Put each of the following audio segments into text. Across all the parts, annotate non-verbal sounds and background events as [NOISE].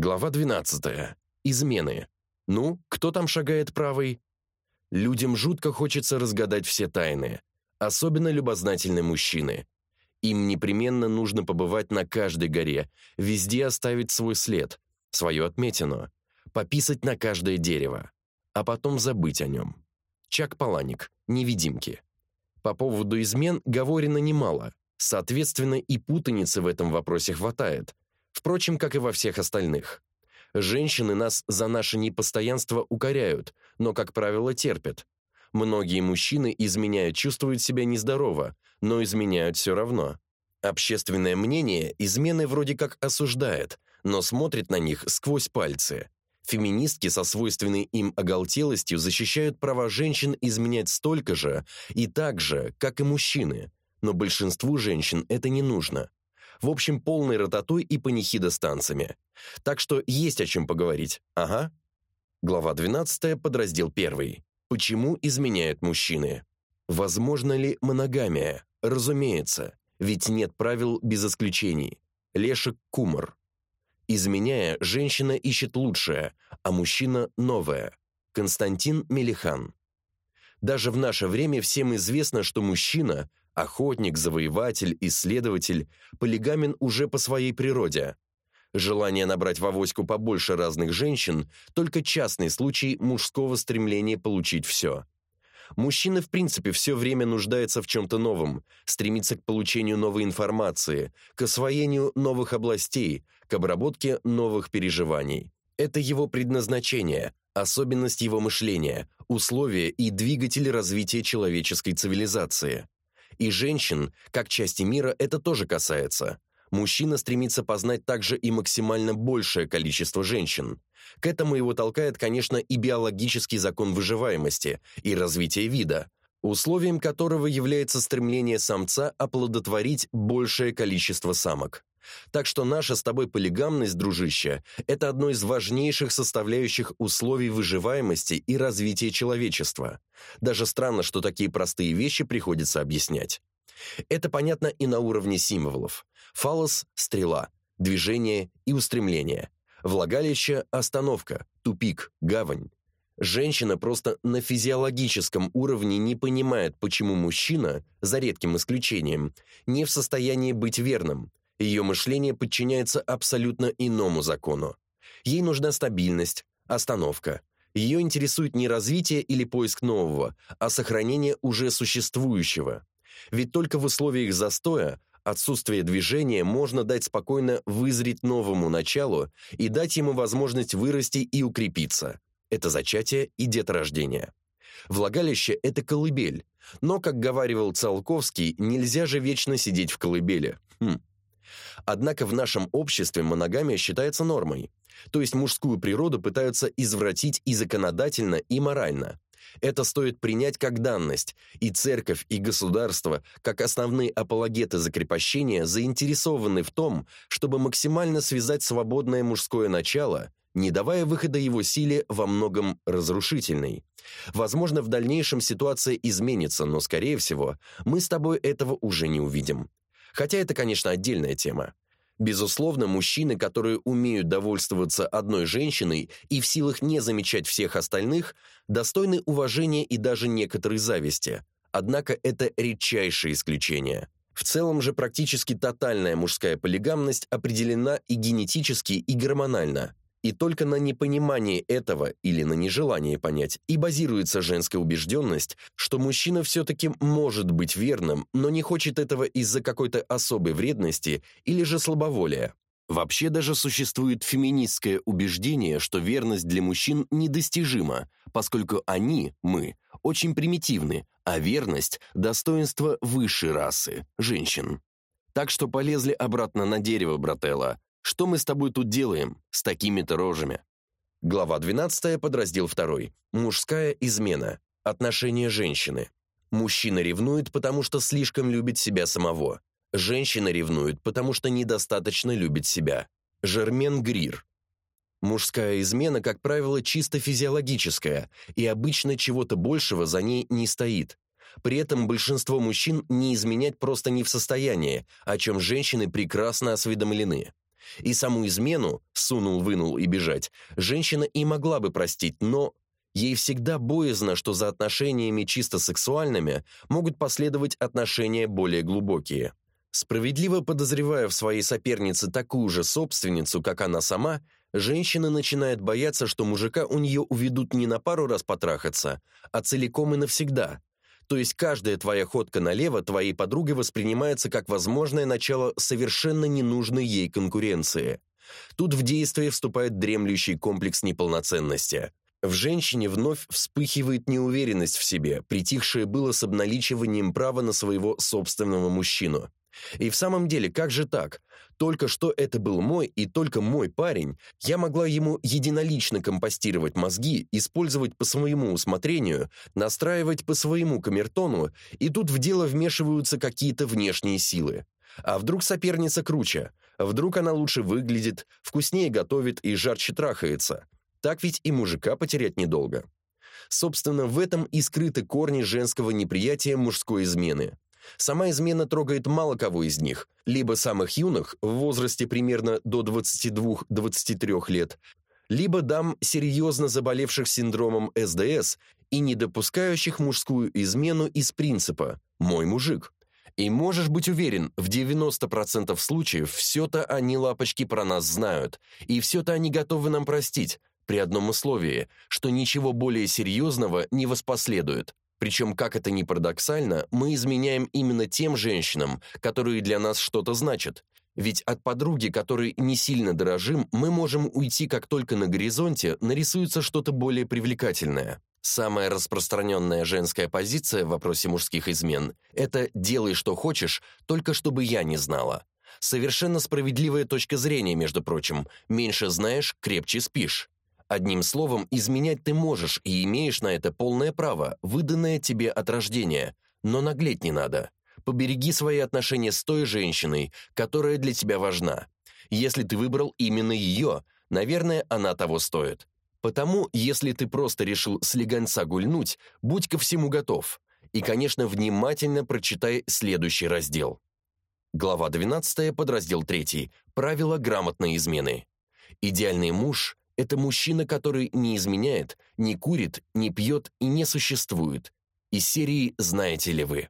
Глава 12. Измены. Ну, кто там шагает правой? Людям жутко хочется разгадать все тайны, особенно любознательные мужчины. Им непременно нужно побывать на каждой горе, везде оставить свой след, свою отметину, пописать на каждое дерево, а потом забыть о нем. Чак Паланик. Невидимки. По поводу измен говорено немало, соответственно, и путаницы в этом вопросе хватает, впрочем, как и во всех остальных. Женщины нас за наше непостоянство укоряют, но, как правило, терпят. Многие мужчины, изменяют, чувствуют себя нездорово, но изменяют все равно. Общественное мнение измены вроде как осуждает, но смотрит на них сквозь пальцы. Феминистки со свойственной им оголтелостью защищают права женщин изменять столько же и так же, как и мужчины. Но большинству женщин это не нужно. В общем, полный рататой и панихида с танцами. Так что есть о чем поговорить. Ага. Глава 12, подраздел 1. Почему изменяют мужчины? Возможно ли моногамия? Разумеется, ведь нет правил без исключений. Лешек Кумар. Изменяя, женщина ищет лучшее, а мужчина – новое. Константин Мелихан. Даже в наше время всем известно, что мужчина Охотник, завоеватель, исследователь, полигамен уже по своей природе. Желание набрать в авоську побольше разных женщин – только частный случай мужского стремления получить все. Мужчина в принципе все время нуждается в чем-то новом, стремится к получению новой информации, к освоению новых областей, к обработке новых переживаний. Это его предназначение, особенность его мышления, условия и двигатель развития человеческой цивилизации. И женщин, как части мира, это тоже касается. Мужчина стремится познать также и максимально большее количество женщин. К этому его толкает, конечно, и биологический закон выживаемости и развития вида, условием которого является стремление самца оплодотворить большее количество самок. Так что наша с тобой полигамность, дружище, это одно из важнейших составляющих условий выживаемости и развития человечества. Даже странно, что такие простые вещи приходится объяснять. Это понятно и на уровне символов. Фалос – стрела, движение и устремление. Влагалище – остановка, тупик, гавань. Женщина просто на физиологическом уровне не понимает, почему мужчина, за редким исключением, не в состоянии быть верным, ее мышление подчиняется абсолютно иному закону. Ей нужна стабильность, остановка. Ее интересует не развитие или поиск нового, а сохранение уже существующего. Ведь только в условиях застоя, отсутствия движения можно дать спокойно вызреть новому началу и дать ему возможность вырасти и укрепиться. Это зачатие и деторождение. Влагалище – это колыбель, но, как говаривал Циолковский, нельзя же вечно сидеть в колыбели. Хм. Однако в нашем обществе моногамия считается нормой. То есть мужскую природу пытаются извратить и законодательно, и морально. Это стоит принять как данность, и церковь, и государство, как основные апологеты закрепощения, заинтересованы в том, чтобы максимально связать свободное мужское начало, не давая выхода его силе во многом разрушительной. Возможно, в дальнейшем ситуация изменится, но, скорее всего, мы с тобой этого уже не увидим. Хотя это, конечно, отдельная тема. Безусловно, мужчины, которые умеют довольствоваться одной женщиной и в силах не замечать всех остальных, достойны уважения и даже некоторой зависти. Однако это редчайшее исключение. В целом же практически тотальная мужская полигамность определена и генетически, и гормонально. И только на непонимании этого или на нежелании понять и базируется женская убежденность, что мужчина все-таки может быть верным, но не хочет этого из-за какой-то особой вредности или же слабоволия. Вообще даже существует феминистское убеждение, что верность для мужчин недостижима, поскольку они, мы, очень примитивны, а верность – достоинство высшей расы, женщин. Так что полезли обратно на дерево, брателла, что мы с тобой тут делаем с такими-то рожами? Глава 12, подраздел 2. Мужская измена. Отношения женщины. Мужчина ревнует, потому что слишком любит себя самого. Женщина ревнует, потому что недостаточно любит себя. Жермен Грир. Мужская измена, как правило, чисто физиологическая, и обычно чего-то большего за ней не стоит. При этом большинство мужчин не изменять просто не в состоянии, о чем женщины прекрасно осведомлены. И саму измену, сунул-вынул и бежать, женщина и могла бы простить, но ей всегда боязно, что за отношениями чисто сексуальными могут последовать отношения более глубокие. Справедливо подозревая в своей сопернице такую же собственницу, как она сама, женщина начинает бояться, что мужика у нее уведут не на пару раз потрахаться, а целиком и навсегда. То есть каждая твоя ходка налево твоей подругой воспринимается как возможное начало совершенно ненужной ей конкуренции. Тут в действие вступает дремлющий комплекс неполноценности. В женщине вновь вспыхивает неуверенность в себе, притихшее было с обналичиванием права на своего собственного мужчину. И в самом деле, как же так? Только что это был мой и только мой парень. Я могла ему единолично компостировать мозги, использовать по своему усмотрению, настраивать по своему камертону, и тут в дело вмешиваются какие-то внешние силы. А вдруг соперница круче? Вдруг она лучше выглядит, вкуснее готовит и жарче трахается? Так ведь и мужика потерять недолго. Собственно, в этом и скрыты корни женского неприятия мужской измены. Сама измена трогает мало кого из них, либо самых юных, в возрасте примерно до 22-23 лет, либо дам, серьезно заболевших синдромом СДС и не допускающих мужскую измену из принципа «мой мужик». И можешь быть уверен, в 90% случаев все-то они, лапочки, про нас знают, и все-то они готовы нам простить, при одном условии, что ничего более серьезного не воспоследует. Причем, как это ни парадоксально, мы изменяем именно тем женщинам, которые для нас что-то значат. Ведь от подруги, которой не сильно дорожим, мы можем уйти, как только на горизонте нарисуется что-то более привлекательное. Самая распространенная женская позиция в вопросе мужских измен – это «делай, что хочешь, только чтобы я не знала». Совершенно справедливая точка зрения, между прочим. Меньше знаешь, крепче спишь. Одним словом, изменять ты можешь и имеешь на это полное право, выданное тебе от рождения, но наглеть не надо. Побереги свои отношения с той женщиной, которая для тебя важна. Если ты выбрал именно ее, наверное, она того стоит. Потому, если ты просто решил слегонца гульнуть, будь ко всему готов. И, конечно, внимательно прочитай следующий раздел. Глава 12, подраздел 3. Правила грамотной измены. Идеальный муж это мужчина, который не изменяет, не курит, не пьет и не существует. Из серии «Знаете ли вы?».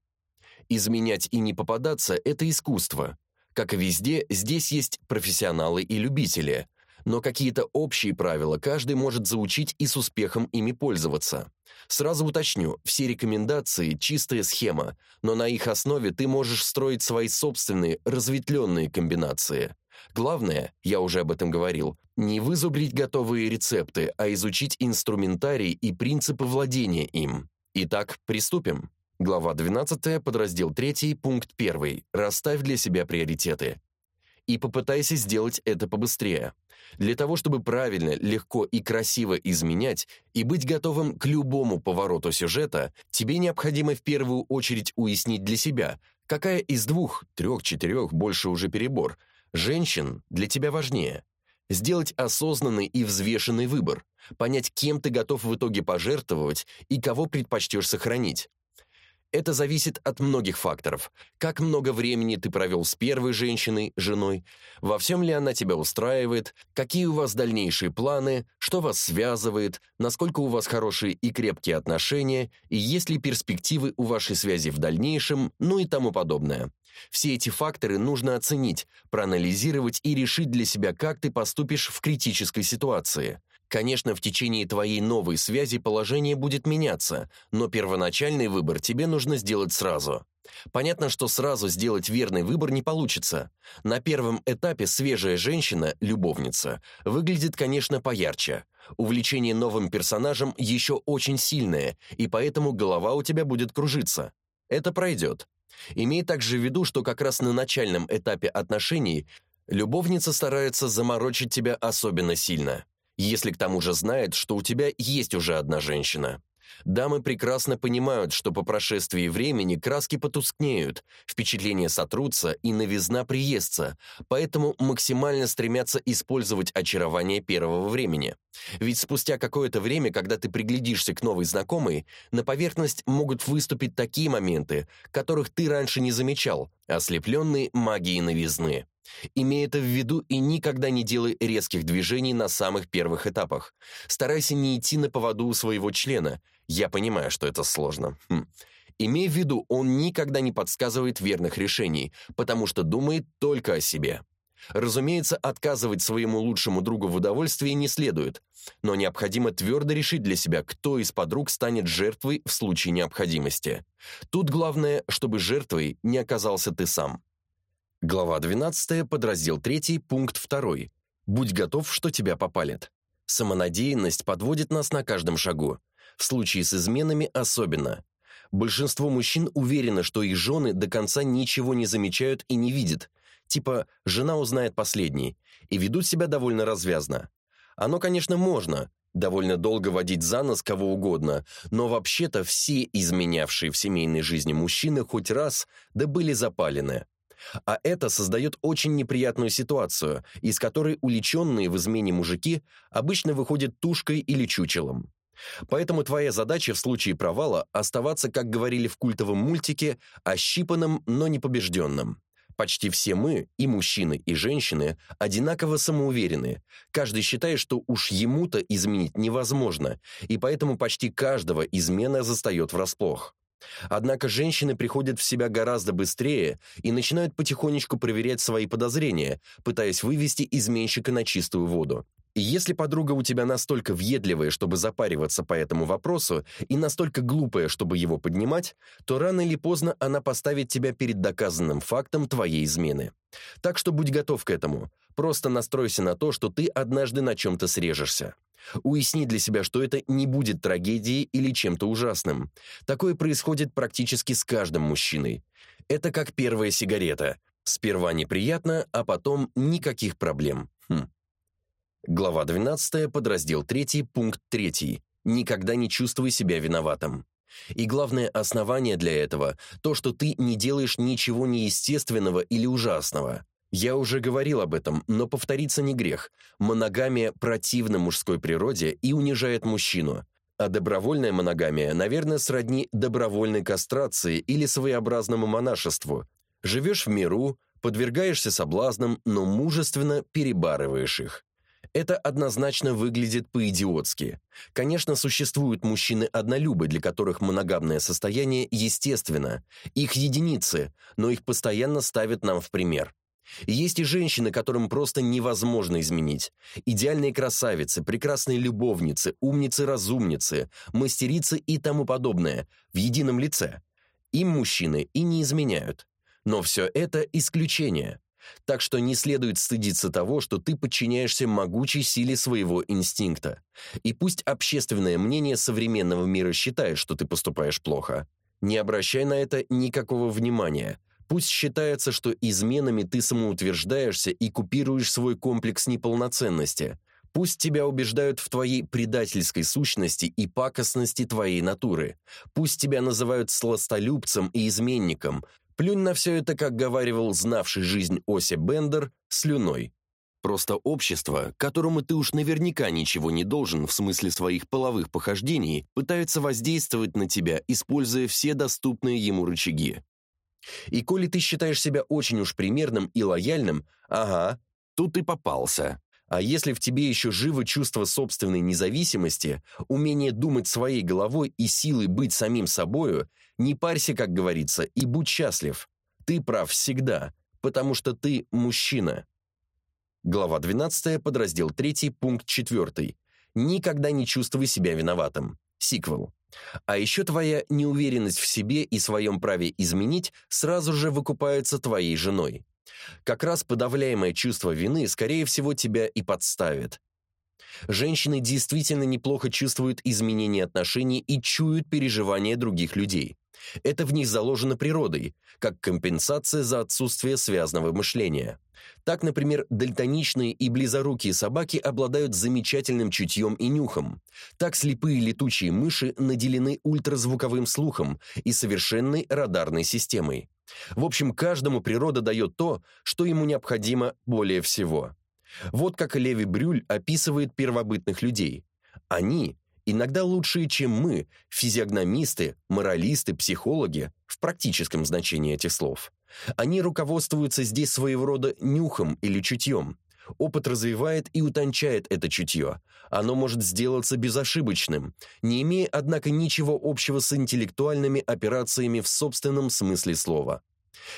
Изменять и не попадаться – это искусство. Как и везде, здесь есть профессионалы и любители. Но какие-то общие правила каждый может заучить и с успехом ими пользоваться. Сразу уточню, все рекомендации – чистая схема, но на их основе ты можешь строить свои собственные разветвленные комбинации. Главное, я уже об этом говорил, не вызубрить готовые рецепты, а изучить инструментарий и принципы владения им. Итак, приступим. Глава 12, подраздел 3, пункт 1. Расставь для себя приоритеты. И попытайся сделать это побыстрее. Для того, чтобы правильно, легко и красиво изменять и быть готовым к любому повороту сюжета, тебе необходимо в первую очередь уяснить для себя, какая из двух, трех, четырех, больше уже перебор, женщин для тебя важнее – Сделать осознанный и взвешенный выбор, понять, кем ты готов в итоге пожертвовать и кого предпочтешь сохранить. Это зависит от многих факторов. Как много времени ты провел с первой женщиной, женой, во всем ли она тебя устраивает, какие у вас дальнейшие планы, что вас связывает, насколько у вас хорошие и крепкие отношения, и есть ли перспективы у вашей связи в дальнейшем, ну и тому подобное. Все эти факторы нужно оценить, проанализировать и решить для себя, как ты поступишь в критической ситуации. Конечно, в течение твоей новой связи положение будет меняться, но первоначальный выбор тебе нужно сделать сразу. Понятно, что сразу сделать верный выбор не получится. На первом этапе свежая женщина, любовница, выглядит, конечно, поярче. Увлечение новым персонажем еще очень сильное, и поэтому голова у тебя будет кружиться. Это пройдет. Имей также в виду, что как раз на начальном этапе отношений любовница старается заморочить тебя особенно сильно, если к тому же знает, что у тебя есть уже одна женщина. Дамы прекрасно понимают, что по прошествии времени краски потускнеют, впечатления сотрутся и новизна приестся, поэтому максимально стремятся использовать очарование первого времени. Ведь спустя какое-то время, когда ты приглядишься к новой знакомой, на поверхность могут выступить такие моменты, которых ты раньше не замечал, ослепленные магией новизны. Имей это в виду и никогда не делай резких движений на самых первых этапах. Старайся не идти на поводу у своего члена. Я понимаю, что это сложно. Хм. Имей в виду, он никогда не подсказывает верных решений, потому что думает только о себе. Разумеется, отказывать своему лучшему другу в удовольствии не следует, но необходимо твердо решить для себя, кто из подруг станет жертвой в случае необходимости. Тут главное, чтобы жертвой не оказался ты сам. Глава 12, подраздел 3, пункт 2. Будь готов, что тебя попалят. Самонадеянность подводит нас на каждом шагу. В случае с изменами особенно. Большинство мужчин уверено, что их жены до конца ничего не замечают и не видят, типа «жена узнает последний», и ведут себя довольно развязно. Оно, конечно, можно, довольно долго водить за нос кого угодно, но вообще-то все изменявшие в семейной жизни мужчины хоть раз да были запалены. А это создает очень неприятную ситуацию, из которой уличенные в измене мужики обычно выходят тушкой или чучелом. Поэтому твоя задача в случае провала оставаться, как говорили в культовом мультике, ощипанным, но не побежденным. Почти все мы, и мужчины, и женщины, одинаково самоуверены. Каждый считает, что уж ему-то изменить невозможно, и поэтому почти каждого измена застает врасплох. Однако женщины приходят в себя гораздо быстрее и начинают потихонечку проверять свои подозрения, пытаясь вывести изменщика на чистую воду. И если подруга у тебя настолько въедливая, чтобы запариваться по этому вопросу, и настолько глупая, чтобы его поднимать, то рано или поздно она поставит тебя перед доказанным фактом твоей измены. Так что будь готов к этому. Просто настройся на то, что ты однажды на чем-то срежешься. Уясни для себя, что это не будет трагедией или чем-то ужасным. Такое происходит практически с каждым мужчиной. Это как первая сигарета. Сперва неприятно, а потом никаких проблем. Хм. Глава 12, подраздел 3, пункт 3. Никогда не чувствуй себя виноватым. И главное основание для этого – то, что ты не делаешь ничего неестественного или ужасного. Я уже говорил об этом, но повториться не грех. Моногамия противна мужской природе и унижает мужчину. А добровольная моногамия, наверное, сродни добровольной кастрации или своеобразному монашеству. Живешь в миру, подвергаешься соблазнам, но мужественно перебарываешь их. Это однозначно выглядит по-идиотски. Конечно, существуют мужчины-однолюбы, для которых моногамное состояние естественно. Их единицы, но их постоянно ставят нам в пример. Есть и женщины, которым просто невозможно изменить. Идеальные красавицы, прекрасные любовницы, умницы-разумницы, мастерицы и тому подобное в едином лице. Им мужчины и не изменяют. Но все это исключение. Так что не следует стыдиться того, что ты подчиняешься могучей силе своего инстинкта. И пусть общественное мнение современного мира считает, что ты поступаешь плохо, не обращай на это никакого внимания. Пусть считается, что изменами ты самоутверждаешься и купируешь свой комплекс неполноценности. Пусть тебя убеждают в твоей предательской сущности и пакостности твоей натуры. Пусть тебя называют сластолюбцем и изменником. Плюнь на все это, как говаривал знавший жизнь Оси Бендер, слюной. Просто общество, которому ты уж наверняка ничего не должен в смысле своих половых похождений, пытается воздействовать на тебя, используя все доступные ему рычаги. И коли ты считаешь себя очень уж примерным и лояльным, ага, тут ты попался. А если в тебе еще живо чувство собственной независимости, умение думать своей головой и силы быть самим собою, не парься, как говорится, и будь счастлив. Ты прав всегда, потому что ты мужчина. Глава 12, подраздел 3, пункт 4. Никогда не чувствуй себя виноватым. Сиквел. А еще твоя неуверенность в себе и своем праве изменить сразу же выкупается твоей женой. Как раз подавляемое чувство вины, скорее всего, тебя и подставит. Женщины действительно неплохо чувствуют изменения отношений и чуют переживания других людей. Это в них заложено природой, как компенсация за отсутствие связанного мышления. Так, например, дальтоничные и близорукие собаки обладают замечательным чутьем и нюхом. Так слепые летучие мыши наделены ультразвуковым слухом и совершенной радарной системой. В общем, каждому природа дает то, что ему необходимо более всего. Вот как Леви Брюль описывает первобытных людей. Они иногда лучшие, чем мы, физиогномисты, моралисты, психологи, в практическом значении этих слов. Они руководствуются здесь своего рода нюхом или чутьем. Опыт развивает и утончает это чутье. Оно может сделаться безошибочным, не имея, однако, ничего общего с интеллектуальными операциями в собственном смысле слова.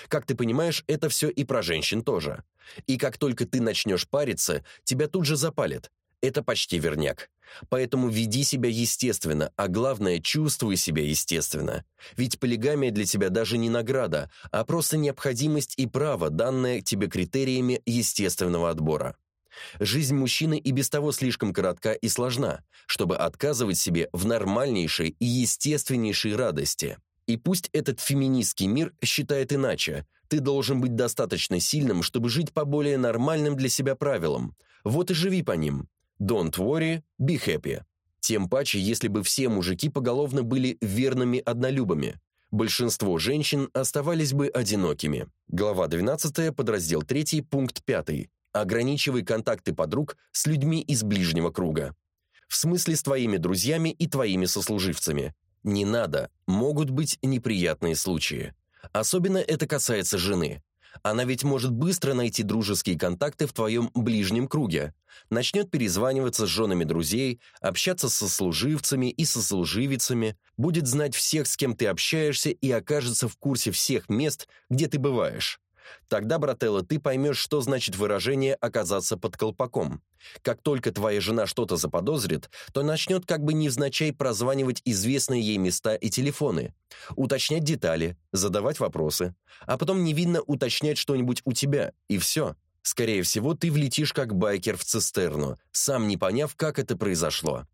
Как ты понимаешь, это все и про женщин тоже. И как только ты начнешь париться, тебя тут же запалит. Это почти верняк. Поэтому веди себя естественно, а главное, чувствуй себя естественно. Ведь полигамия для тебя даже не награда, а просто необходимость и право, данное тебе критериями естественного отбора. Жизнь мужчины и без того слишком коротка и сложна, чтобы отказывать себе в нормальнейшей и естественнейшей радости. И пусть этот феминистский мир считает иначе, ты должен быть достаточно сильным, чтобы жить по более нормальным для себя правилам. Вот и живи по ним. Don't worry, be happy. Тем паче, если бы все мужики поголовно были верными однолюбами. Большинство женщин оставались бы одинокими. Глава 12, подраздел 3, пункт 5. Ограничивай контакты подруг с людьми из ближнего круга. В смысле с твоими друзьями и твоими сослуживцами. Не надо, могут быть неприятные случаи. Особенно это касается жены. Она ведь может быстро найти дружеские контакты в твоем ближнем круге. Начнет перезваниваться с женами друзей, общаться со служивцами и сослуживицами, будет знать всех, с кем ты общаешься и окажется в курсе всех мест, где ты бываешь. Тогда, брателло, ты поймешь, что значит выражение «оказаться под колпаком». Как только твоя жена что-то заподозрит, то начнет как бы невзначай прозванивать известные ей места и телефоны, уточнять детали, задавать вопросы, а потом невинно уточнять что-нибудь у тебя, и все. Скорее всего, ты влетишь как байкер в цистерну, сам не поняв, как это произошло.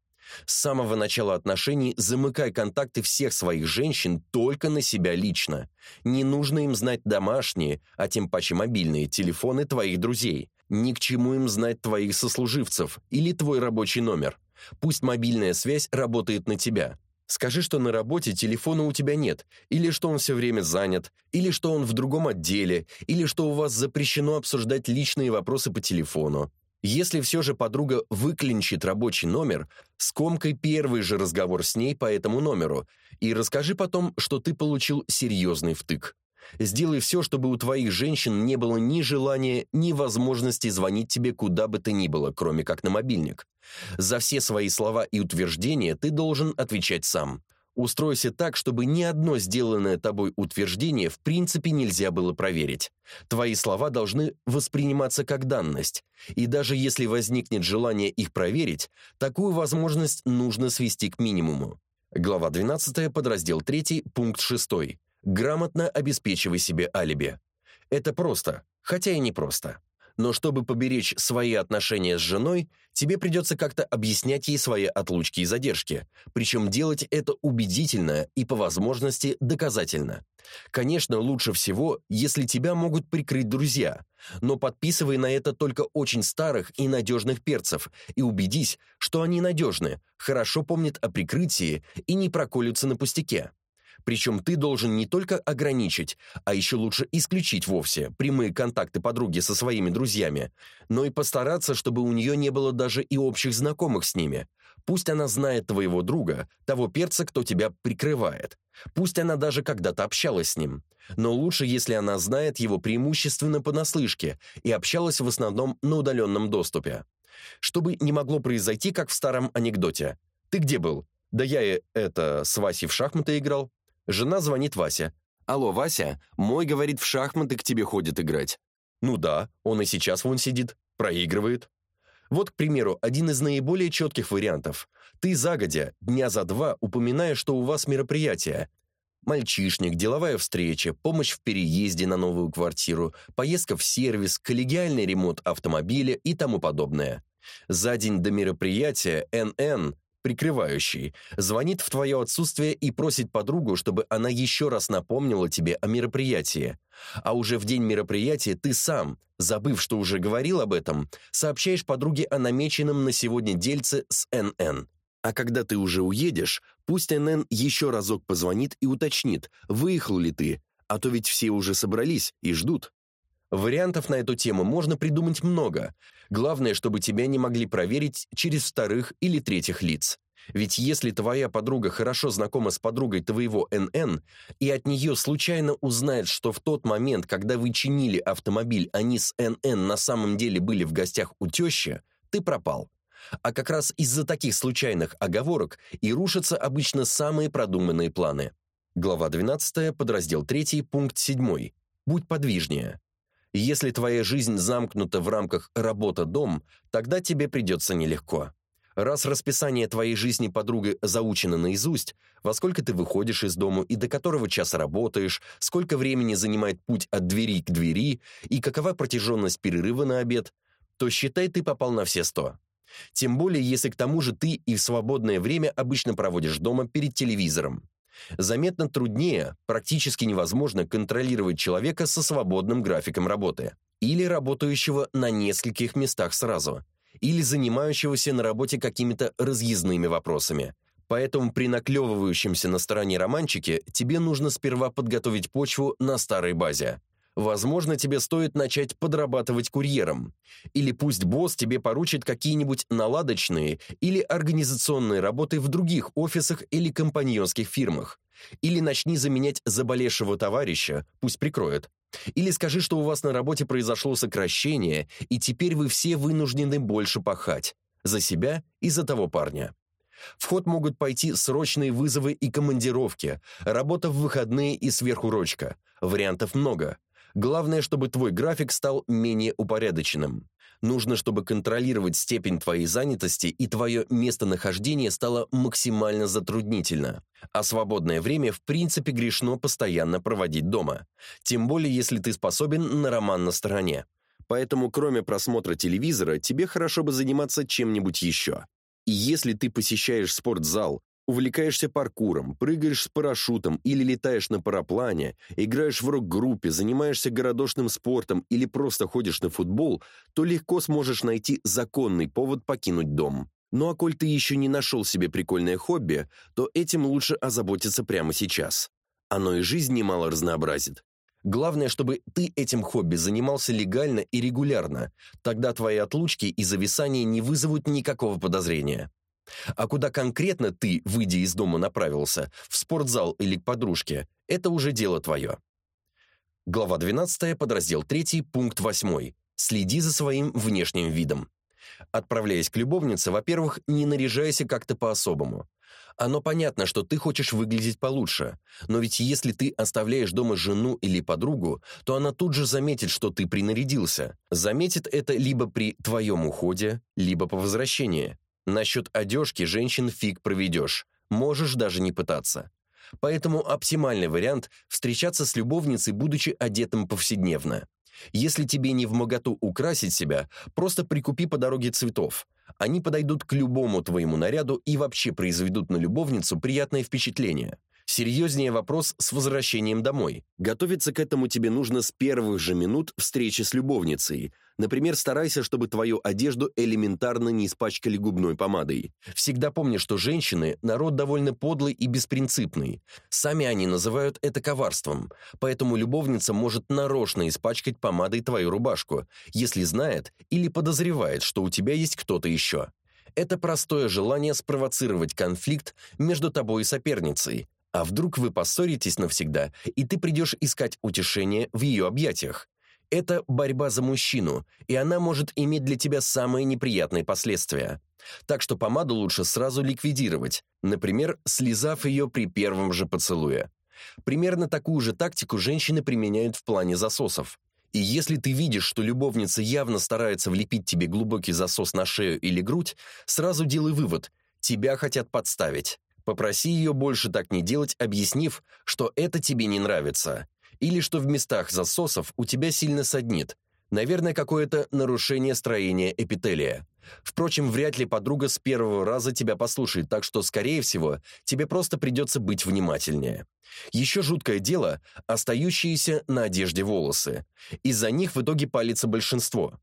С самого начала отношений замыкай контакты всех своих женщин только на себя лично. Не нужно им знать домашние, а тем паче мобильные телефоны твоих друзей. Ни к чему им знать твоих сослуживцев или твой рабочий номер. Пусть мобильная связь работает на тебя. Скажи, что на работе телефона у тебя нет, или что он все время занят, или что он в другом отделе, или что у вас запрещено обсуждать личные вопросы по телефону. Если все же подруга выклинчит рабочий номер, скомкай первый же разговор с ней по этому номеру и расскажи потом, что ты получил серьезный втык. Сделай все, чтобы у твоих женщин не было ни желания, ни возможности звонить тебе куда бы то ни было, кроме как на мобильник. За все свои слова и утверждения ты должен отвечать сам – Устройся так, чтобы ни одно сделанное тобой утверждение в принципе нельзя было проверить. Твои слова должны восприниматься как данность, и даже если возникнет желание их проверить, такую возможность нужно свести к минимуму. Глава 12, подраздел 3, пункт 6. Грамотно обеспечивай себе алиби. Это просто, хотя и не просто но чтобы поберечь свои отношения с женой, тебе придется как-то объяснять ей свои отлучки и задержки, причем делать это убедительно и по возможности доказательно. Конечно, лучше всего, если тебя могут прикрыть друзья, но подписывай на это только очень старых и надежных перцев и убедись, что они надежны, хорошо помнят о прикрытии и не проколются на пустяке. Причем ты должен не только ограничить, а еще лучше исключить вовсе прямые контакты подруги со своими друзьями, но и постараться, чтобы у нее не было даже и общих знакомых с ними. Пусть она знает твоего друга, того перца, кто тебя прикрывает. Пусть она даже когда-то общалась с ним. Но лучше, если она знает его преимущественно понаслышке и общалась в основном на удаленном доступе. Чтобы не могло произойти, как в старом анекдоте. «Ты где был?» «Да я, и это, с Васей в шахматы играл». Жена звонит Вася. «Алло, Вася, мой, говорит, в шахматы к тебе ходит играть». «Ну да, он и сейчас вон сидит, проигрывает». Вот, к примеру, один из наиболее четких вариантов. Ты загодя, дня за два, упоминаешь, что у вас мероприятие. Мальчишник, деловая встреча, помощь в переезде на новую квартиру, поездка в сервис, коллегиальный ремонт автомобиля и тому подобное. За день до мероприятия НН прикрывающий, звонит в твое отсутствие и просит подругу, чтобы она еще раз напомнила тебе о мероприятии. А уже в день мероприятия ты сам, забыв, что уже говорил об этом, сообщаешь подруге о намеченном на сегодня дельце с НН. А когда ты уже уедешь, пусть НН еще разок позвонит и уточнит, выехал ли ты, а то ведь все уже собрались и ждут. Вариантов на эту тему можно придумать много. Главное, чтобы тебя не могли проверить через вторых или третьих лиц. Ведь если твоя подруга хорошо знакома с подругой твоего НН, и от нее случайно узнает, что в тот момент, когда вы чинили автомобиль, они с НН на самом деле были в гостях у тещи, ты пропал. А как раз из-за таких случайных оговорок и рушатся обычно самые продуманные планы. Глава 12, подраздел 3, пункт 7. Будь подвижнее. Если твоя жизнь замкнута в рамках работа-дом, тогда тебе придется нелегко. Раз расписание твоей жизни подруги заучено наизусть, во сколько ты выходишь из дома и до которого часа работаешь, сколько времени занимает путь от двери к двери и какова протяженность перерыва на обед, то считай, ты попал на все сто. Тем более, если к тому же ты и в свободное время обычно проводишь дома перед телевизором. Заметно труднее, практически невозможно контролировать человека со свободным графиком работы или работающего на нескольких местах сразу – или занимающегося на работе какими-то разъездными вопросами. Поэтому при наклевывающемся на стороне романчике тебе нужно сперва подготовить почву на старой базе. Возможно, тебе стоит начать подрабатывать курьером. Или пусть босс тебе поручит какие-нибудь наладочные или организационные работы в других офисах или компаньонских фирмах. Или начни заменять заболевшего товарища, пусть прикроет. Или скажи, что у вас на работе произошло сокращение, и теперь вы все вынуждены больше пахать. За себя и за того парня. В ход могут пойти срочные вызовы и командировки, работа в выходные и сверхурочка. Вариантов много. Главное, чтобы твой график стал менее упорядоченным. Нужно, чтобы контролировать степень твоей занятости и твое местонахождение стало максимально затруднительно. А свободное время в принципе грешно постоянно проводить дома. Тем более, если ты способен на роман на стороне. Поэтому, кроме просмотра телевизора, тебе хорошо бы заниматься чем-нибудь еще. И если ты посещаешь спортзал, увлекаешься паркуром, прыгаешь с парашютом или летаешь на параплане, играешь в рок-группе, занимаешься городошным спортом или просто ходишь на футбол, то легко сможешь найти законный повод покинуть дом. Ну а коль ты еще не нашел себе прикольное хобби, то этим лучше озаботиться прямо сейчас. Оно и жизнь немало разнообразит. Главное, чтобы ты этим хобби занимался легально и регулярно. Тогда твои отлучки и зависания не вызовут никакого подозрения. А куда конкретно ты, выйдя из дома, направился, в спортзал или к подружке, это уже дело твое. Глава 12, подраздел 3, пункт 8. Следи за своим внешним видом. Отправляясь к любовнице, во-первых, не наряжайся как-то по-особому. Оно понятно, что ты хочешь выглядеть получше, но ведь если ты оставляешь дома жену или подругу, то она тут же заметит, что ты принарядился. Заметит это либо при твоем уходе, либо по возвращении. Насчет одежки женщин фиг проведешь, можешь даже не пытаться. Поэтому оптимальный вариант – встречаться с любовницей, будучи одетым повседневно. Если тебе не в моготу украсить себя, просто прикупи по дороге цветов. Они подойдут к любому твоему наряду и вообще произведут на любовницу приятное впечатление. Серьезнее вопрос с возвращением домой. Готовиться к этому тебе нужно с первых же минут встречи с любовницей. Например, старайся, чтобы твою одежду элементарно не испачкали губной помадой. Всегда помни, что женщины – народ довольно подлый и беспринципный. Сами они называют это коварством. Поэтому любовница может нарочно испачкать помадой твою рубашку, если знает или подозревает, что у тебя есть кто-то еще. Это простое желание спровоцировать конфликт между тобой и соперницей, а вдруг вы поссоритесь навсегда, и ты придешь искать утешение в ее объятиях? Это борьба за мужчину, и она может иметь для тебя самые неприятные последствия. Так что помаду лучше сразу ликвидировать, например, слезав ее при первом же поцелуе. Примерно такую же тактику женщины применяют в плане засосов. И если ты видишь, что любовница явно старается влепить тебе глубокий засос на шею или грудь, сразу делай вывод – тебя хотят подставить. Попроси ее больше так не делать, объяснив, что это тебе не нравится, или что в местах засосов у тебя сильно саднит. Наверное, какое-то нарушение строения эпителия. Впрочем, вряд ли подруга с первого раза тебя послушает, так что, скорее всего, тебе просто придется быть внимательнее. Еще жуткое дело – остающиеся на одежде волосы. Из-за них в итоге палится большинство.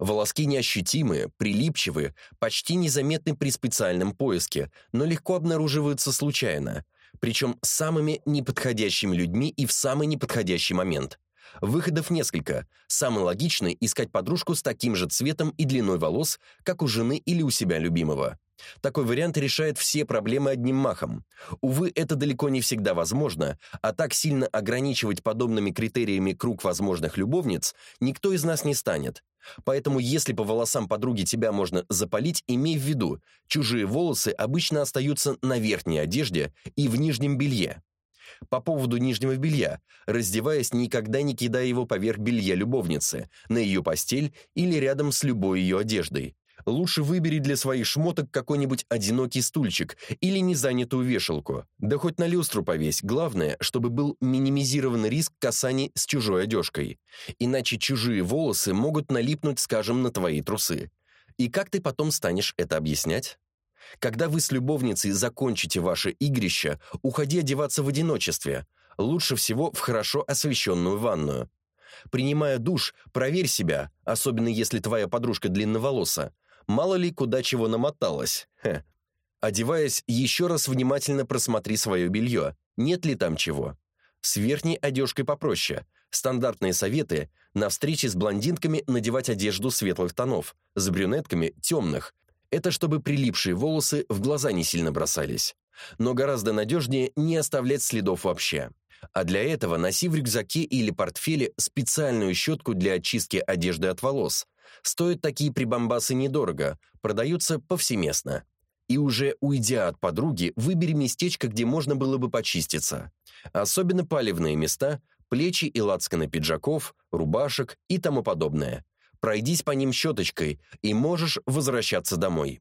Волоски неощутимые, прилипчивые, почти незаметны при специальном поиске, но легко обнаруживаются случайно, причем самыми неподходящими людьми и в самый неподходящий момент. Выходов несколько. Самый логичный – искать подружку с таким же цветом и длиной волос, как у жены или у себя любимого. Такой вариант решает все проблемы одним махом. Увы, это далеко не всегда возможно, а так сильно ограничивать подобными критериями круг возможных любовниц никто из нас не станет. Поэтому если по волосам подруги тебя можно запалить, имей в виду, чужие волосы обычно остаются на верхней одежде и в нижнем белье. По поводу нижнего белья, раздеваясь, никогда не кидай его поверх белья любовницы, на ее постель или рядом с любой ее одеждой. Лучше выбери для своих шмоток какой-нибудь одинокий стульчик или незанятую вешалку. Да хоть на люстру повесь. Главное, чтобы был минимизирован риск касаний с чужой одежкой. Иначе чужие волосы могут налипнуть, скажем, на твои трусы. И как ты потом станешь это объяснять? Когда вы с любовницей закончите ваше игрище, уходи одеваться в одиночестве. Лучше всего в хорошо освещенную ванную. Принимая душ, проверь себя, особенно если твоя подружка длинноволоса. Мало ли куда чего намоталась. Хе. Одеваясь, еще раз внимательно просмотри свое белье. Нет ли там чего? С верхней одежкой попроще. Стандартные советы – на встрече с блондинками надевать одежду светлых тонов, с брюнетками – темных. Это чтобы прилипшие волосы в глаза не сильно бросались. Но гораздо надежнее не оставлять следов вообще. А для этого носи в рюкзаке или портфеле специальную щетку для очистки одежды от волос, Стоят такие прибамбасы недорого, продаются повсеместно. И уже уйдя от подруги, выбери местечко, где можно было бы почиститься. Особенно палевные места, плечи и лацканы пиджаков, рубашек и тому подобное. Пройдись по ним щеточкой, и можешь возвращаться домой.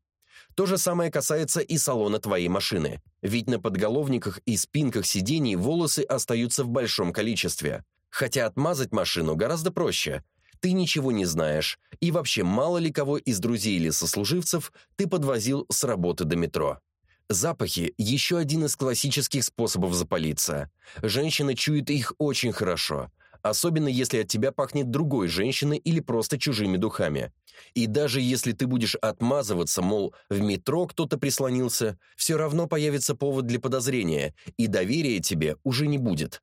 То же самое касается и салона твоей машины, ведь на подголовниках и спинках сидений волосы остаются в большом количестве. Хотя отмазать машину гораздо проще ты ничего не знаешь, и вообще мало ли кого из друзей или сослуживцев ты подвозил с работы до метро. Запахи – еще один из классических способов запалиться. Женщина чует их очень хорошо, особенно если от тебя пахнет другой женщиной или просто чужими духами. И даже если ты будешь отмазываться, мол, в метро кто-то прислонился, все равно появится повод для подозрения, и доверия тебе уже не будет.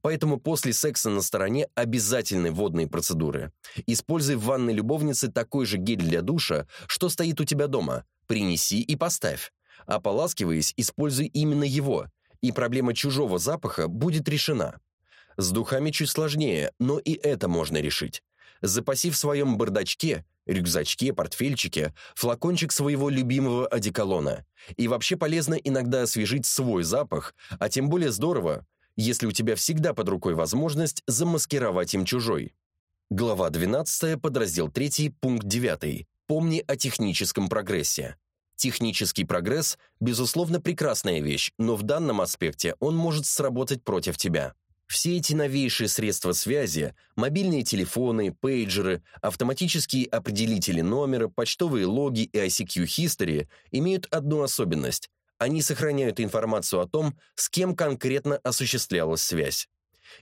Поэтому после секса на стороне обязательны водные процедуры. Используй в ванной любовницы такой же гель для душа, что стоит у тебя дома. Принеси и поставь. Ополаскиваясь, используй именно его, и проблема чужого запаха будет решена. С духами чуть сложнее, но и это можно решить. Запаси в своем бардачке, рюкзачке, портфельчике флакончик своего любимого одеколона. И вообще полезно иногда освежить свой запах, а тем более здорово, если у тебя всегда под рукой возможность замаскировать им чужой. Глава 12, подраздел 3, пункт 9. Помни о техническом прогрессе. Технический прогресс, безусловно, прекрасная вещь, но в данном аспекте он может сработать против тебя. Все эти новейшие средства связи, мобильные телефоны, пейджеры, автоматические определители номера, почтовые логи и ICQ History имеют одну особенность они сохраняют информацию о том, с кем конкретно осуществлялась связь.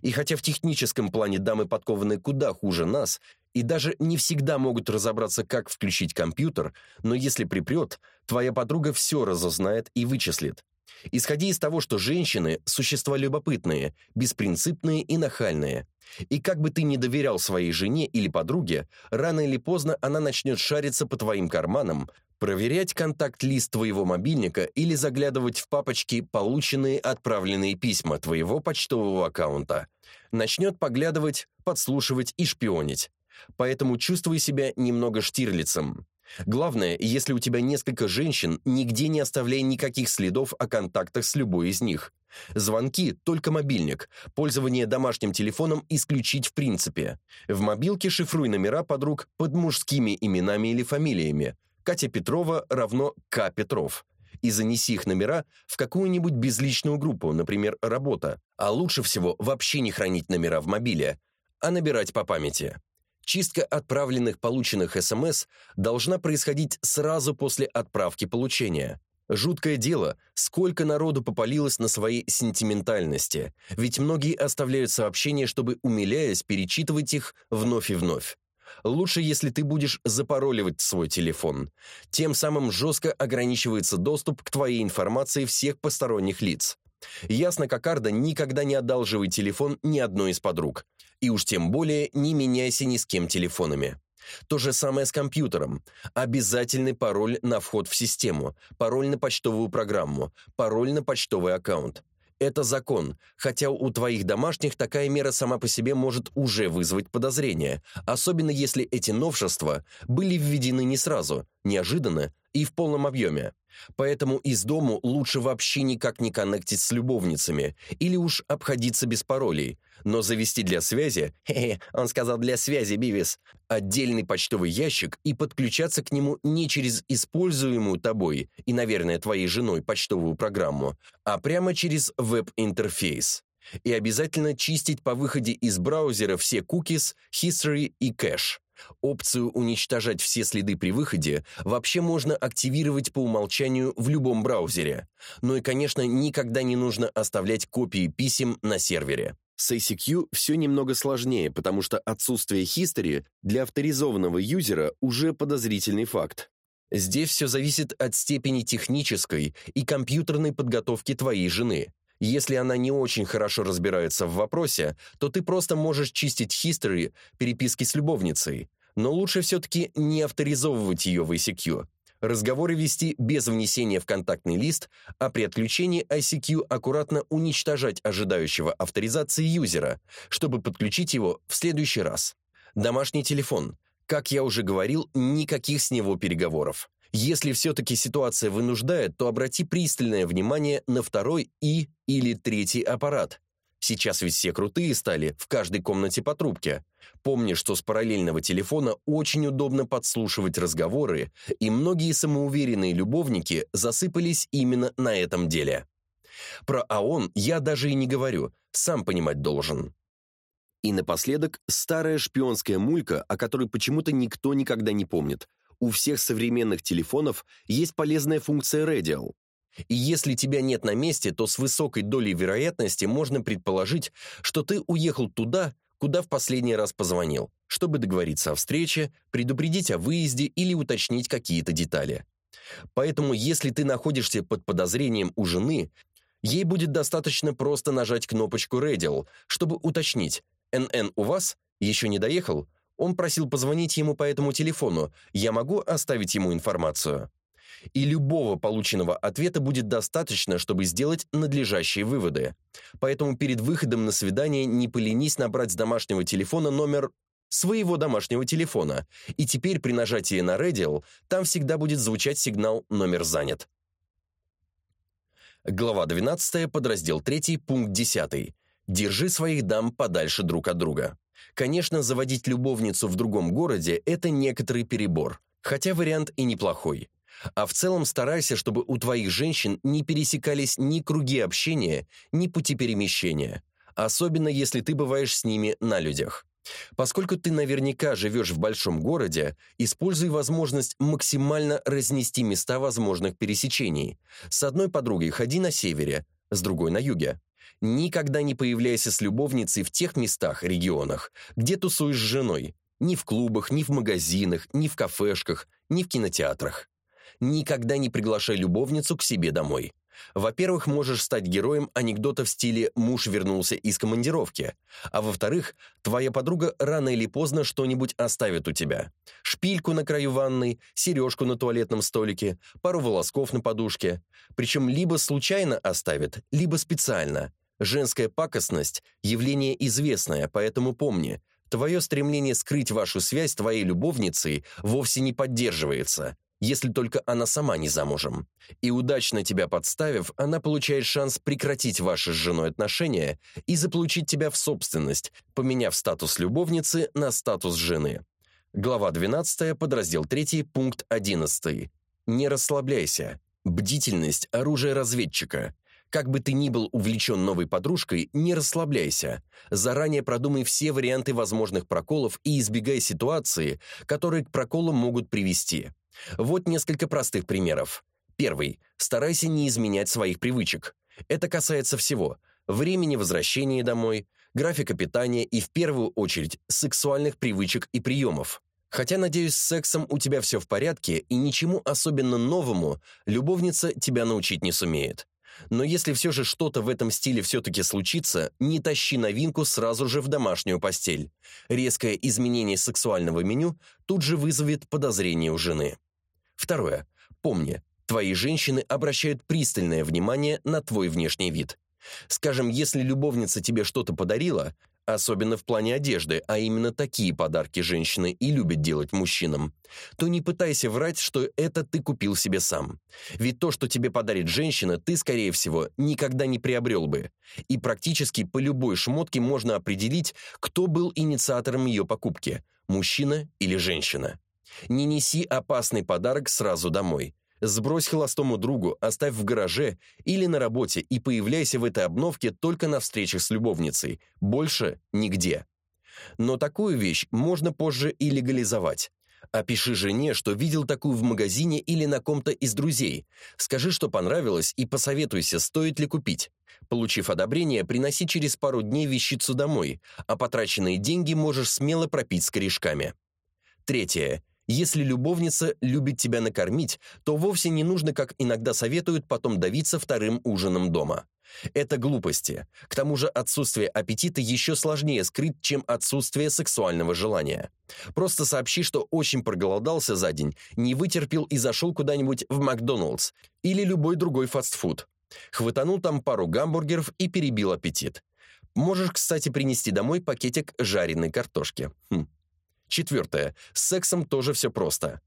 И хотя в техническом плане дамы подкованы куда хуже нас, и даже не всегда могут разобраться, как включить компьютер, но если припрет, твоя подруга все разузнает и вычислит. Исходи из того, что женщины – существа любопытные, беспринципные и нахальные. И как бы ты ни доверял своей жене или подруге, рано или поздно она начнет шариться по твоим карманам, проверять контакт-лист твоего мобильника или заглядывать в папочки полученные отправленные письма твоего почтового аккаунта. Начнет поглядывать, подслушивать и шпионить. Поэтому чувствуй себя немного штирлицем. Главное, если у тебя несколько женщин, нигде не оставляй никаких следов о контактах с любой из них. Звонки – только мобильник. Пользование домашним телефоном исключить в принципе. В мобилке шифруй номера подруг под мужскими именами или фамилиями. Катя Петрова равно К. Петров. И занеси их номера в какую-нибудь безличную группу, например, «Работа». А лучше всего вообще не хранить номера в мобиле, а набирать по памяти. Чистка отправленных полученных СМС должна происходить сразу после отправки получения. Жуткое дело, сколько народу попалилось на своей сентиментальности, ведь многие оставляют сообщения, чтобы, умиляясь, перечитывать их вновь и вновь. Лучше, если ты будешь запароливать свой телефон. Тем самым жестко ограничивается доступ к твоей информации всех посторонних лиц. Ясно, как Арда никогда не одалживай телефон ни одной из подруг. И уж тем более не меняйся ни с кем телефонами. То же самое с компьютером. Обязательный пароль на вход в систему, пароль на почтовую программу, пароль на почтовый аккаунт. Это закон, хотя у твоих домашних такая мера сама по себе может уже вызвать подозрения, особенно если эти новшества были введены не сразу, неожиданно и в полном объеме. Поэтому из дому лучше вообще никак не коннектить с любовницами или уж обходиться без паролей. Но завести для связи, [LAUGHS] хе-хе, он сказал для связи, Бивис, отдельный почтовый ящик и подключаться к нему не через используемую тобой и, наверное, твоей женой почтовую программу, а прямо через веб-интерфейс. И обязательно чистить по выходе из браузера все cookies, history и кэш. Опцию «Уничтожать все следы при выходе» вообще можно активировать по умолчанию в любом браузере. Ну и, конечно, никогда не нужно оставлять копии писем на сервере. С ICQ все немного сложнее, потому что отсутствие history для авторизованного юзера уже подозрительный факт. Здесь все зависит от степени технической и компьютерной подготовки твоей жены. Если она не очень хорошо разбирается в вопросе, то ты просто можешь чистить history переписки с любовницей. Но лучше все-таки не авторизовывать ее в ICQ. Разговоры вести без внесения в контактный лист, а при отключении ICQ аккуратно уничтожать ожидающего авторизации юзера, чтобы подключить его в следующий раз. Домашний телефон. Как я уже говорил, никаких с него переговоров. Если все-таки ситуация вынуждает, то обрати пристальное внимание на второй и или третий аппарат. Сейчас ведь все крутые стали, в каждой комнате по трубке. Помни, что с параллельного телефона очень удобно подслушивать разговоры, и многие самоуверенные любовники засыпались именно на этом деле. Про АОН я даже и не говорю, сам понимать должен. И напоследок старая шпионская мулька, о которой почему-то никто никогда не помнит, у всех современных телефонов есть полезная функция Radial. И если тебя нет на месте, то с высокой долей вероятности можно предположить, что ты уехал туда, куда в последний раз позвонил, чтобы договориться о встрече, предупредить о выезде или уточнить какие-то детали. Поэтому, если ты находишься под подозрением у жены, ей будет достаточно просто нажать кнопочку «Radial», чтобы уточнить, «НН у вас? Еще не доехал? Он просил позвонить ему по этому телефону. Я могу оставить ему информацию?» И любого полученного ответа будет достаточно, чтобы сделать надлежащие выводы. Поэтому перед выходом на свидание не поленись набрать с домашнего телефона номер своего домашнего телефона, и теперь при нажатии на Radial там всегда будет звучать сигнал «Номер занят». Глава 12, подраздел 3, пункт 10. Держи своих дам подальше друг от друга. Конечно, заводить любовницу в другом городе – это некоторый перебор, хотя вариант и неплохой. А в целом старайся, чтобы у твоих женщин не пересекались ни круги общения, ни пути перемещения, особенно если ты бываешь с ними на людях. Поскольку ты наверняка живешь в большом городе, используй возможность максимально разнести места возможных пересечений. С одной подругой ходи на севере, с другой на юге. Никогда не появляйся с любовницей в тех местах, регионах, где тусуешь с женой. Ни в клубах, ни в магазинах, ни в кафешках, ни в кинотеатрах. Никогда не приглашай любовницу к себе домой. Во-первых, можешь стать героем анекдота в стиле «муж вернулся из командировки», а во-вторых, твоя подруга рано или поздно что-нибудь оставит у тебя. Шпильку на краю ванной, сережку на туалетном столике, пару волосков на подушке. Причем либо случайно оставит, либо специально. Женская пакостность – явление известное, поэтому помни, твое стремление скрыть вашу связь твоей любовницей вовсе не поддерживается, если только она сама не замужем. И удачно тебя подставив, она получает шанс прекратить ваши с женой отношения и заполучить тебя в собственность, поменяв статус любовницы на статус жены. Глава 12, подраздел 3, пункт 11. Не расслабляйся. Бдительность – оружие разведчика. Как бы ты ни был увлечен новой подружкой, не расслабляйся. Заранее продумай все варианты возможных проколов и избегай ситуации, которые к проколам могут привести. Вот несколько простых примеров. Первый. Старайся не изменять своих привычек. Это касается всего – времени возвращения домой, графика питания и, в первую очередь, сексуальных привычек и приемов. Хотя, надеюсь, с сексом у тебя все в порядке и ничему особенно новому любовница тебя научить не сумеет. Но если все же что-то в этом стиле все-таки случится, не тащи новинку сразу же в домашнюю постель. Резкое изменение сексуального меню тут же вызовет подозрение у жены. Второе. Помни, твои женщины обращают пристальное внимание на твой внешний вид. Скажем, если любовница тебе что-то подарила, особенно в плане одежды, а именно такие подарки женщины и любят делать мужчинам, то не пытайся врать, что это ты купил себе сам. Ведь то, что тебе подарит женщина, ты, скорее всего, никогда не приобрел бы. И практически по любой шмотке можно определить, кто был инициатором ее покупки – мужчина или женщина. Не неси опасный подарок сразу домой. Сбрось холостому другу, оставь в гараже или на работе и появляйся в этой обновке только на встречах с любовницей. Больше нигде. Но такую вещь можно позже и легализовать. Опиши жене, что видел такую в магазине или на ком-то из друзей. Скажи, что понравилось, и посоветуйся, стоит ли купить. Получив одобрение, приноси через пару дней вещицу домой, а потраченные деньги можешь смело пропить с корешками. Третье. Если любовница любит тебя накормить, то вовсе не нужно, как иногда советуют, потом давиться вторым ужином дома. Это глупости. К тому же отсутствие аппетита еще сложнее скрыть, чем отсутствие сексуального желания. Просто сообщи, что очень проголодался за день, не вытерпел и зашел куда-нибудь в Макдоналдс или любой другой фастфуд. Хватанул там пару гамбургеров и перебил аппетит. Можешь, кстати, принести домой пакетик жареной картошки. Хм. Четвертое. С сексом тоже все просто.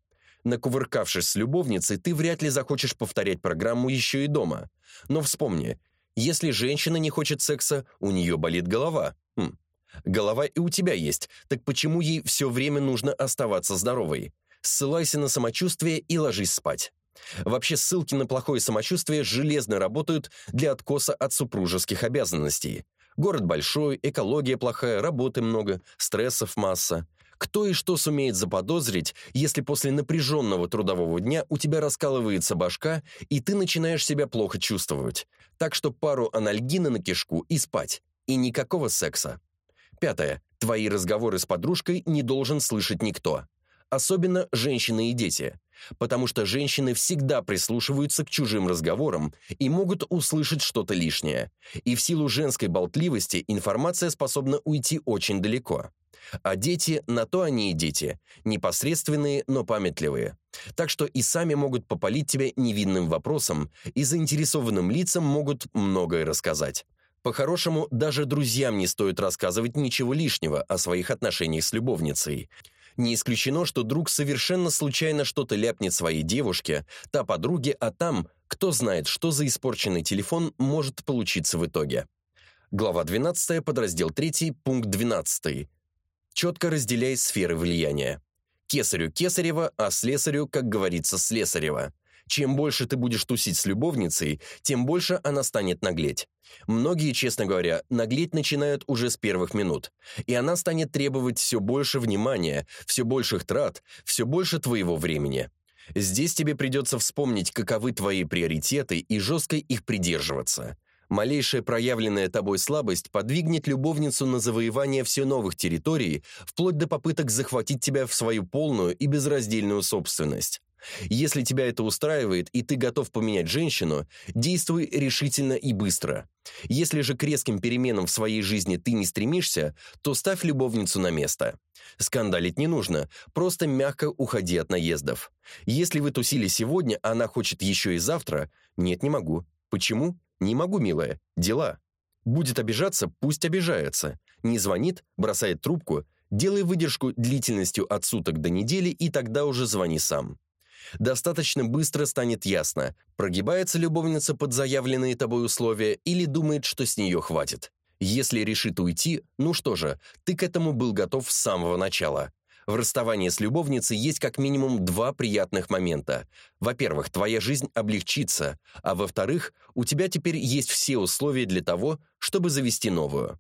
Накувыркавшись с любовницей, ты вряд ли захочешь повторять программу еще и дома. Но вспомни, если женщина не хочет секса, у нее болит голова. Хм. Голова и у тебя есть, так почему ей все время нужно оставаться здоровой? Ссылайся на самочувствие и ложись спать. Вообще ссылки на плохое самочувствие железно работают для откоса от супружеских обязанностей. Город большой, экология плохая, работы много, стрессов масса. Кто и что сумеет заподозрить, если после напряженного трудового дня у тебя раскалывается башка, и ты начинаешь себя плохо чувствовать? Так что пару анальгина на кишку и спать. И никакого секса. Пятое. Твои разговоры с подружкой не должен слышать никто. Особенно женщины и дети. Потому что женщины всегда прислушиваются к чужим разговорам и могут услышать что-то лишнее. И в силу женской болтливости информация способна уйти очень далеко. А дети, на то они и дети, непосредственные, но памятливые. Так что и сами могут попалить тебя невинным вопросом, и заинтересованным лицам могут многое рассказать. По-хорошему, даже друзьям не стоит рассказывать ничего лишнего о своих отношениях с любовницей. Не исключено, что друг совершенно случайно что-то ляпнет своей девушке, та подруге, а там, кто знает, что за испорченный телефон может получиться в итоге. Глава 12, подраздел 3, пункт 12 четко разделяя сферы влияния. Кесарю Кесарева, а слесарю, как говорится, слесарева. Чем больше ты будешь тусить с любовницей, тем больше она станет наглеть. Многие, честно говоря, наглеть начинают уже с первых минут, и она станет требовать все больше внимания, все больших трат, все больше твоего времени. Здесь тебе придется вспомнить, каковы твои приоритеты и жестко их придерживаться. Малейшая проявленная тобой слабость подвигнет любовницу на завоевание все новых территорий, вплоть до попыток захватить тебя в свою полную и безраздельную собственность. Если тебя это устраивает и ты готов поменять женщину, действуй решительно и быстро. Если же к резким переменам в своей жизни ты не стремишься, то ставь любовницу на место. Скандалить не нужно, просто мягко уходи от наездов. Если вы тусили сегодня, а она хочет еще и завтра, нет, не могу. Почему? «Не могу, милая, дела». Будет обижаться, пусть обижается. Не звонит, бросает трубку, делай выдержку длительностью от суток до недели и тогда уже звони сам. Достаточно быстро станет ясно, прогибается любовница под заявленные тобой условия или думает, что с нее хватит. Если решит уйти, ну что же, ты к этому был готов с самого начала. В расставании с любовницей есть как минимум два приятных момента. Во-первых, твоя жизнь облегчится, а во-вторых, у тебя теперь есть все условия для того, чтобы завести новую.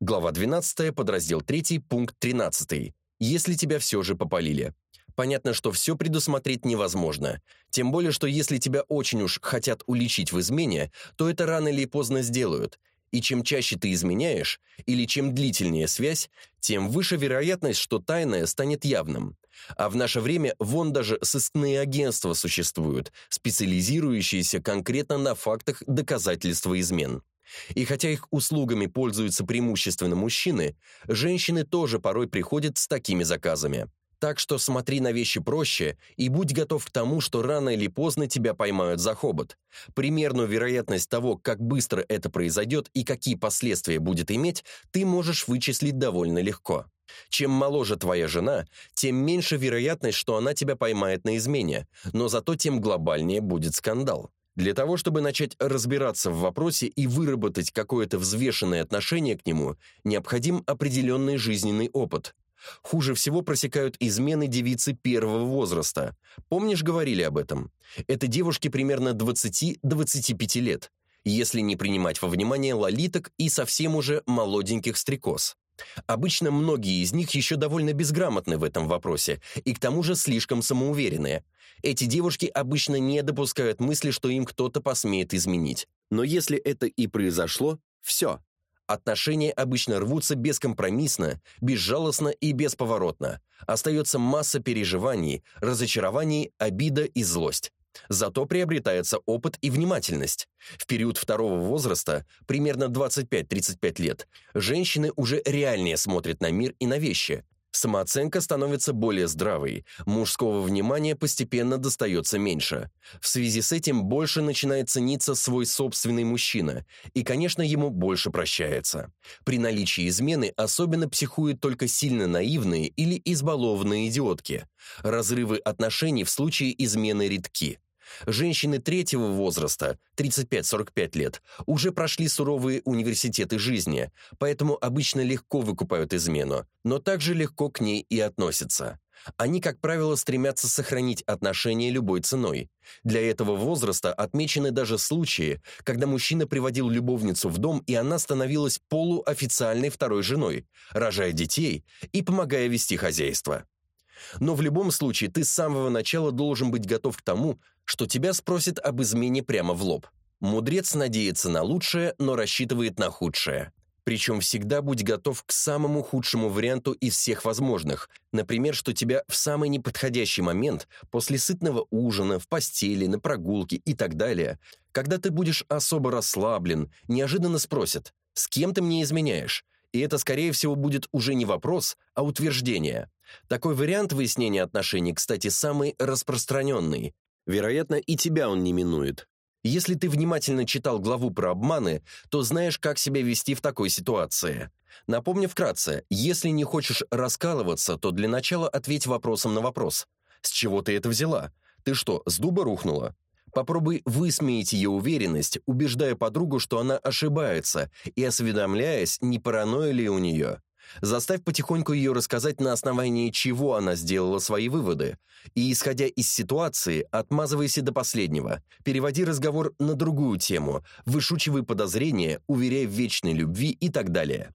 Глава 12, подраздел 3, пункт 13. Если тебя все же попалили. Понятно, что все предусмотреть невозможно. Тем более, что если тебя очень уж хотят уличить в измене, то это рано или поздно сделают. И чем чаще ты изменяешь, или чем длительнее связь, тем выше вероятность, что тайное станет явным. А в наше время вон даже сыскные агентства существуют, специализирующиеся конкретно на фактах доказательства измен. И хотя их услугами пользуются преимущественно мужчины, женщины тоже порой приходят с такими заказами. Так что смотри на вещи проще и будь готов к тому, что рано или поздно тебя поймают за хобот. Примерную вероятность того, как быстро это произойдет и какие последствия будет иметь, ты можешь вычислить довольно легко. Чем моложе твоя жена, тем меньше вероятность, что она тебя поймает на измене, но зато тем глобальнее будет скандал. Для того, чтобы начать разбираться в вопросе и выработать какое-то взвешенное отношение к нему, необходим определенный жизненный опыт. Хуже всего просекают измены девицы первого возраста. Помнишь, говорили об этом? Это девушки примерно 20-25 лет, если не принимать во внимание лолиток и совсем уже молоденьких стрекоз. Обычно многие из них еще довольно безграмотны в этом вопросе и к тому же слишком самоуверенные. Эти девушки обычно не допускают мысли, что им кто-то посмеет изменить. Но если это и произошло, все, Отношения обычно рвутся бескомпромиссно, безжалостно и бесповоротно. Остается масса переживаний, разочарований, обида и злость. Зато приобретается опыт и внимательность. В период второго возраста, примерно 25-35 лет, женщины уже реальнее смотрят на мир и на вещи, Самооценка становится более здравой, мужского внимания постепенно достается меньше. В связи с этим больше начинает цениться свой собственный мужчина, и, конечно, ему больше прощается. При наличии измены особенно психуют только сильно наивные или избалованные идиотки. Разрывы отношений в случае измены редки. Женщины третьего возраста, 35-45 лет, уже прошли суровые университеты жизни, поэтому обычно легко выкупают измену, но также легко к ней и относятся. Они, как правило, стремятся сохранить отношения любой ценой. Для этого возраста отмечены даже случаи, когда мужчина приводил любовницу в дом, и она становилась полуофициальной второй женой, рожая детей и помогая вести хозяйство. Но в любом случае ты с самого начала должен быть готов к тому, что тебя спросят об измене прямо в лоб. Мудрец надеется на лучшее, но рассчитывает на худшее. Причем всегда будь готов к самому худшему варианту из всех возможных. Например, что тебя в самый неподходящий момент, после сытного ужина, в постели, на прогулке и так далее, когда ты будешь особо расслаблен, неожиданно спросят «С кем ты мне изменяешь?» И это, скорее всего, будет уже не вопрос, а утверждение. Такой вариант выяснения отношений, кстати, самый распространенный. Вероятно, и тебя он не минует. Если ты внимательно читал главу про обманы, то знаешь, как себя вести в такой ситуации. Напомню вкратце, если не хочешь раскалываться, то для начала ответь вопросом на вопрос. С чего ты это взяла? Ты что, с дуба рухнула? Попробуй высмеять ее уверенность, убеждая подругу, что она ошибается, и осведомляясь, не паранойя ли у нее. Заставь потихоньку ее рассказать, на основании чего она сделала свои выводы. И, исходя из ситуации, отмазывайся до последнего. Переводи разговор на другую тему, вышучивай подозрения, уверяй в вечной любви и так далее.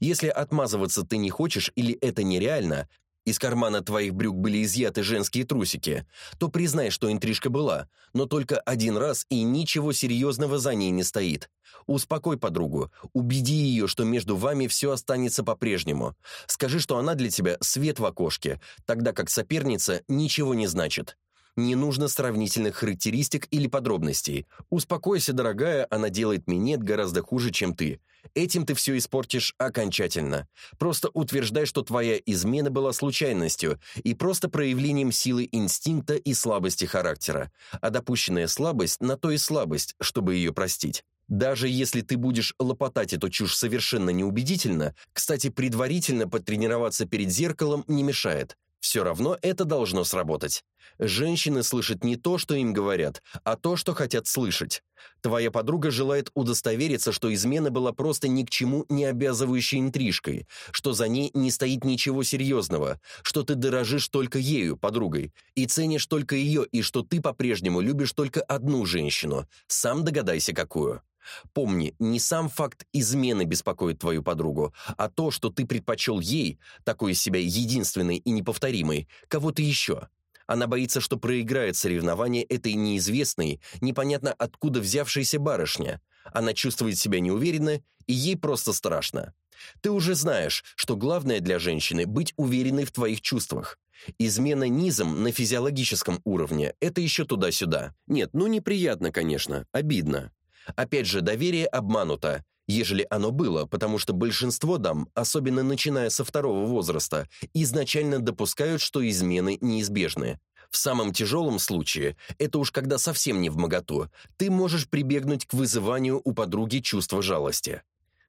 Если отмазываться ты не хочешь или это нереально, из кармана твоих брюк были изъяты женские трусики, то признай, что интрижка была, но только один раз и ничего серьезного за ней не стоит. Успокой подругу, убеди ее, что между вами все останется по-прежнему. Скажи, что она для тебя свет в окошке, тогда как соперница ничего не значит. Не нужно сравнительных характеристик или подробностей. Успокойся, дорогая, она делает минет гораздо хуже, чем ты. Этим ты все испортишь окончательно. Просто утверждай, что твоя измена была случайностью и просто проявлением силы инстинкта и слабости характера. А допущенная слабость на то и слабость, чтобы ее простить. Даже если ты будешь лопотать эту чушь совершенно неубедительно, кстати, предварительно потренироваться перед зеркалом не мешает. Все равно это должно сработать. Женщины слышат не то, что им говорят, а то, что хотят слышать. Твоя подруга желает удостовериться, что измена была просто ни к чему не обязывающей интрижкой, что за ней не стоит ничего серьезного, что ты дорожишь только ею, подругой, и ценишь только ее, и что ты по-прежнему любишь только одну женщину. Сам догадайся, какую. Помни, не сам факт измены беспокоит твою подругу, а то, что ты предпочел ей, такой из себя единственной и неповторимой, кого-то еще. Она боится, что проиграет соревнование этой неизвестной, непонятно откуда взявшейся барышня. Она чувствует себя неуверенно, и ей просто страшно. Ты уже знаешь, что главное для женщины – быть уверенной в твоих чувствах. Измена низом на физиологическом уровне – это еще туда-сюда. Нет, ну неприятно, конечно, обидно. Опять же, доверие обмануто, ежели оно было, потому что большинство дам, особенно начиная со второго возраста, изначально допускают, что измены неизбежны. В самом тяжелом случае, это уж когда совсем не в моготу, ты можешь прибегнуть к вызыванию у подруги чувства жалости.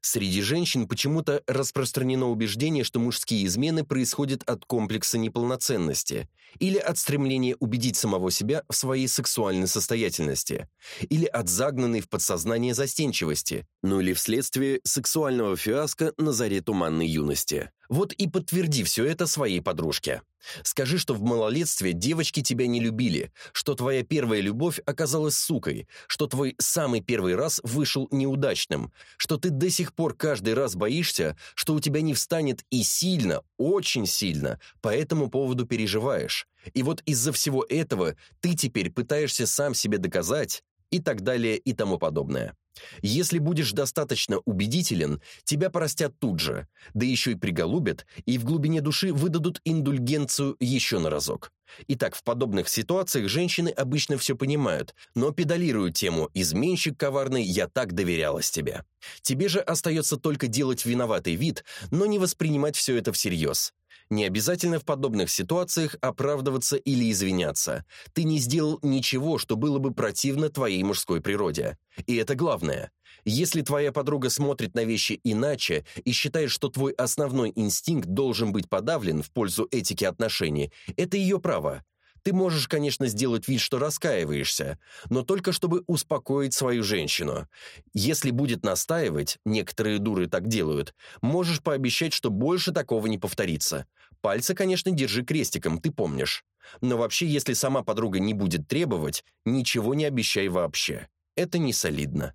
Среди женщин почему-то распространено убеждение, что мужские измены происходят от комплекса неполноценности или от стремления убедить самого себя в своей сексуальной состоятельности, или от загнанной в подсознание застенчивости, ну или вследствие сексуального фиаско на заре туманной юности. Вот и подтверди все это своей подружке. Скажи, что в малолетстве девочки тебя не любили, что твоя первая любовь оказалась сукой, что твой самый первый раз вышел неудачным, что ты до сих пор каждый раз боишься, что у тебя не встанет и сильно, очень сильно по этому поводу переживаешь. И вот из-за всего этого ты теперь пытаешься сам себе доказать и так далее и тому подобное. Если будешь достаточно убедителен, тебя простят тут же, да еще и приголубят, и в глубине души выдадут индульгенцию еще на разок. Итак, в подобных ситуациях женщины обычно все понимают, но педалируют тему «изменщик коварный, я так доверялась тебе». Тебе же остается только делать виноватый вид, но не воспринимать все это всерьез. Не обязательно в подобных ситуациях оправдываться или извиняться. Ты не сделал ничего, что было бы противно твоей мужской природе. И это главное. Если твоя подруга смотрит на вещи иначе и считает, что твой основной инстинкт должен быть подавлен в пользу этики отношений, это ее право. Ты можешь, конечно, сделать вид, что раскаиваешься, но только чтобы успокоить свою женщину. Если будет настаивать, некоторые дуры так делают, можешь пообещать, что больше такого не повторится. Пальцы, конечно, держи крестиком, ты помнишь. Но вообще, если сама подруга не будет требовать, ничего не обещай вообще. Это не солидно.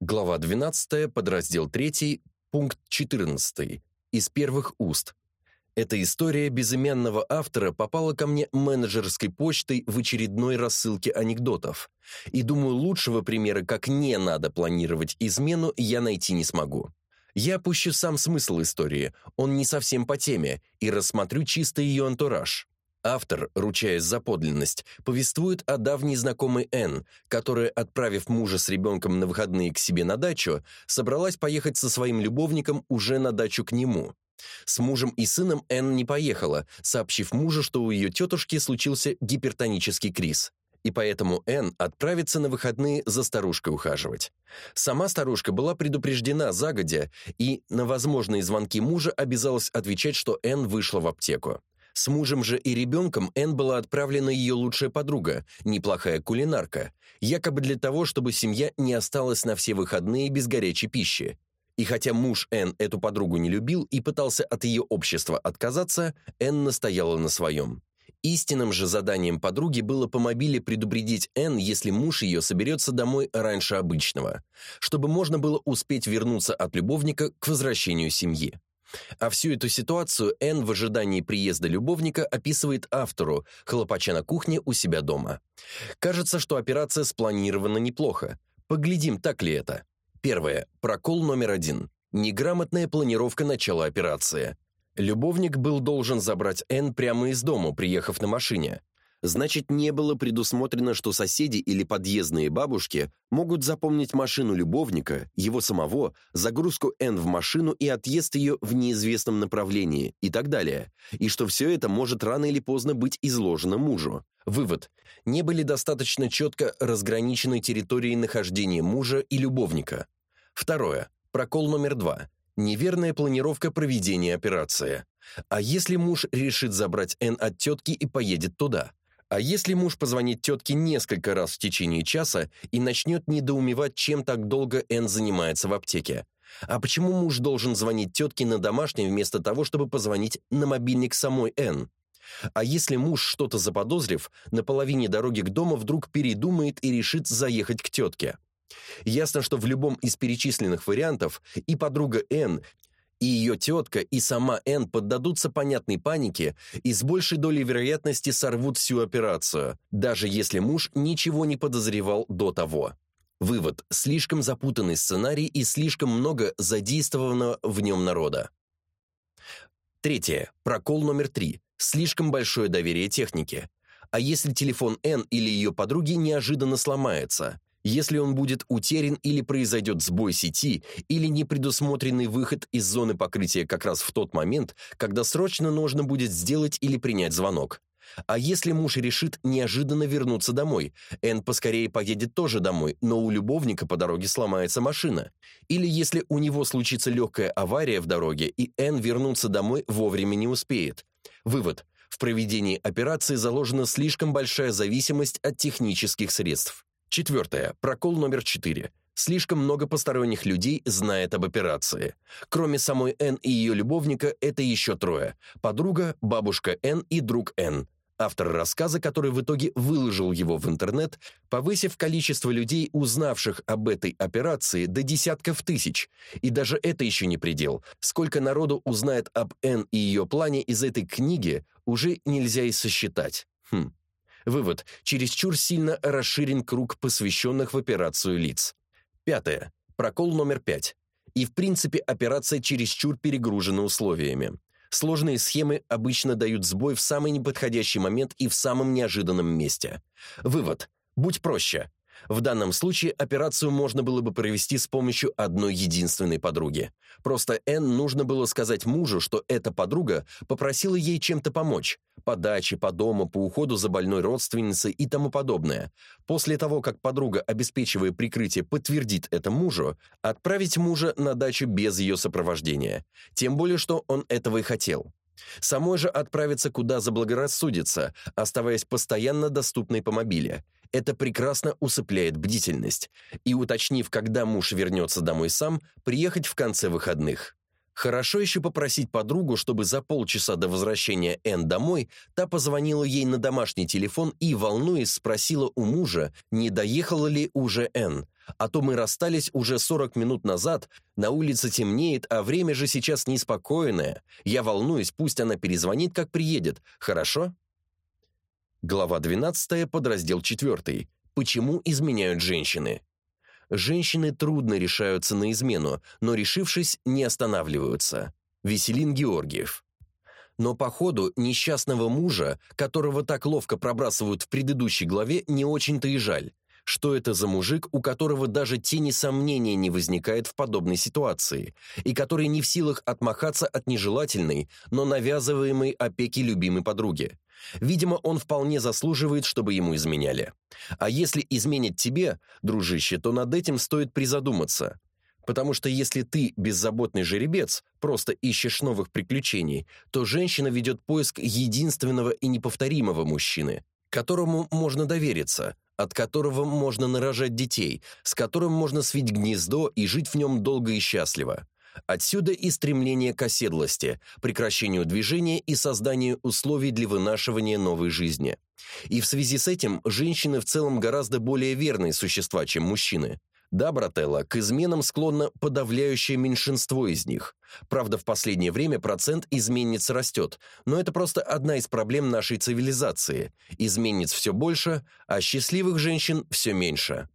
Глава 12, подраздел 3, пункт 14. Из первых уст. Эта история безымянного автора попала ко мне менеджерской почтой в очередной рассылке анекдотов. И думаю, лучшего примера, как не надо планировать измену, я найти не смогу. Я опущу сам смысл истории, он не совсем по теме, и рассмотрю чисто ее антураж. Автор, ручаясь за подлинность, повествует о давней знакомой Н, которая, отправив мужа с ребенком на выходные к себе на дачу, собралась поехать со своим любовником уже на дачу к нему. С мужем и сыном Энн не поехала, сообщив мужу, что у ее тетушки случился гипертонический криз. И поэтому Энн отправится на выходные за старушкой ухаживать. Сама старушка была предупреждена загодя и на возможные звонки мужа обязалась отвечать, что Энн вышла в аптеку. С мужем же и ребенком Энн была отправлена ее лучшая подруга, неплохая кулинарка, якобы для того, чтобы семья не осталась на все выходные без горячей пищи. И хотя муж Энн эту подругу не любил и пытался от ее общества отказаться, Энн настояла на своем. Истинным же заданием подруги было по мобиле предупредить Энн, если муж ее соберется домой раньше обычного, чтобы можно было успеть вернуться от любовника к возвращению семьи. А всю эту ситуацию Энн в ожидании приезда любовника описывает автору, хлопача на кухне у себя дома. Кажется, что операция спланирована неплохо. Поглядим, так ли это. Первое. Прокол номер один. Неграмотная планировка начала операции. Любовник был должен забрать Н прямо из дома, приехав на машине. Значит, не было предусмотрено, что соседи или подъездные бабушки могут запомнить машину любовника, его самого, загрузку Н в машину и отъезд ее в неизвестном направлении и так далее, и что все это может рано или поздно быть изложено мужу. Вывод. Не были достаточно четко разграничены территории нахождения мужа и любовника. Второе. Прокол номер два. Неверная планировка проведения операции. А если муж решит забрать Н от тетки и поедет туда? А если муж позвонит тетке несколько раз в течение часа и начнет недоумевать, чем так долго Н занимается в аптеке? А почему муж должен звонить тетке на домашний вместо того, чтобы позвонить на мобильник самой Н? А если муж, что-то заподозрив, на половине дороги к дому вдруг передумает и решит заехать к тетке? Ясно, что в любом из перечисленных вариантов и подруга Н, и ее тетка, и сама Н поддадутся понятной панике и с большей долей вероятности сорвут всю операцию, даже если муж ничего не подозревал до того. Вывод – слишком запутанный сценарий и слишком много задействованного в нем народа. Третье. Прокол номер три. Слишком большое доверие технике. А если телефон Н или ее подруги неожиданно сломается? Если он будет утерян или произойдет сбой сети, или непредусмотренный выход из зоны покрытия как раз в тот момент, когда срочно нужно будет сделать или принять звонок? А если муж решит неожиданно вернуться домой? Н поскорее поедет тоже домой, но у любовника по дороге сломается машина. Или если у него случится легкая авария в дороге, и Н вернуться домой вовремя не успеет. Вывод. В проведении операции заложена слишком большая зависимость от технических средств. Четвертое. Прокол номер четыре. Слишком много посторонних людей знает об операции. Кроме самой Н и ее любовника, это еще трое. Подруга, бабушка Н и друг Н. Автор рассказа, который в итоге выложил его в интернет, повысив количество людей, узнавших об этой операции, до десятков тысяч. И даже это еще не предел. Сколько народу узнает об Н и ее плане из этой книги, уже нельзя и сосчитать. Хм. Вывод. Чересчур сильно расширен круг посвященных в операцию лиц. Пятое. Прокол номер пять. И в принципе операция чересчур перегружена условиями. Сложные схемы обычно дают сбой в самый неподходящий момент и в самом неожиданном месте. Вывод. Будь проще. В данном случае операцию можно было бы провести с помощью одной единственной подруги. Просто Н нужно было сказать мужу, что эта подруга попросила ей чем-то помочь. По даче, по дому, по уходу за больной родственницей и тому подобное. После того, как подруга, обеспечивая прикрытие, подтвердит это мужу, отправить мужа на дачу без ее сопровождения. Тем более, что он этого и хотел. Самой же отправиться куда заблагорассудится, оставаясь постоянно доступной по мобиле. Это прекрасно усыпляет бдительность. И уточнив, когда муж вернется домой сам, приехать в конце выходных. Хорошо еще попросить подругу, чтобы за полчаса до возвращения Н домой та позвонила ей на домашний телефон и, волнуясь, спросила у мужа, не доехала ли уже Н. А то мы расстались уже 40 минут назад, на улице темнеет, а время же сейчас неспокойное. Я волнуюсь, пусть она перезвонит, как приедет. Хорошо? Глава 12, подраздел 4. Почему изменяют женщины? Женщины трудно решаются на измену, но решившись, не останавливаются. Веселин Георгиев. Но по ходу несчастного мужа, которого так ловко пробрасывают в предыдущей главе, не очень-то и жаль. Что это за мужик, у которого даже тени сомнения не возникает в подобной ситуации, и который не в силах отмахаться от нежелательной, но навязываемой опеки любимой подруги? Видимо, он вполне заслуживает, чтобы ему изменяли. А если изменят тебе, дружище, то над этим стоит призадуматься. Потому что если ты беззаботный жеребец, просто ищешь новых приключений, то женщина ведет поиск единственного и неповторимого мужчины, которому можно довериться, от которого можно нарожать детей, с которым можно свить гнездо и жить в нем долго и счастливо. Отсюда и стремление к оседлости, прекращению движения и созданию условий для вынашивания новой жизни. И в связи с этим женщины в целом гораздо более верные существа, чем мужчины. Да, брателла, к изменам склонно подавляющее меньшинство из них. Правда, в последнее время процент изменниц растет, но это просто одна из проблем нашей цивилизации. Изменниц все больше, а счастливых женщин все меньше.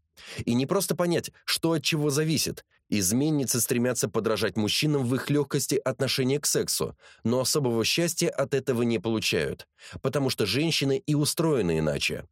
И не просто понять, что от чего зависит. Изменницы стремятся подражать мужчинам в их легкости отношения к сексу, но особого счастья от этого не получают, потому что женщины и устроены иначе.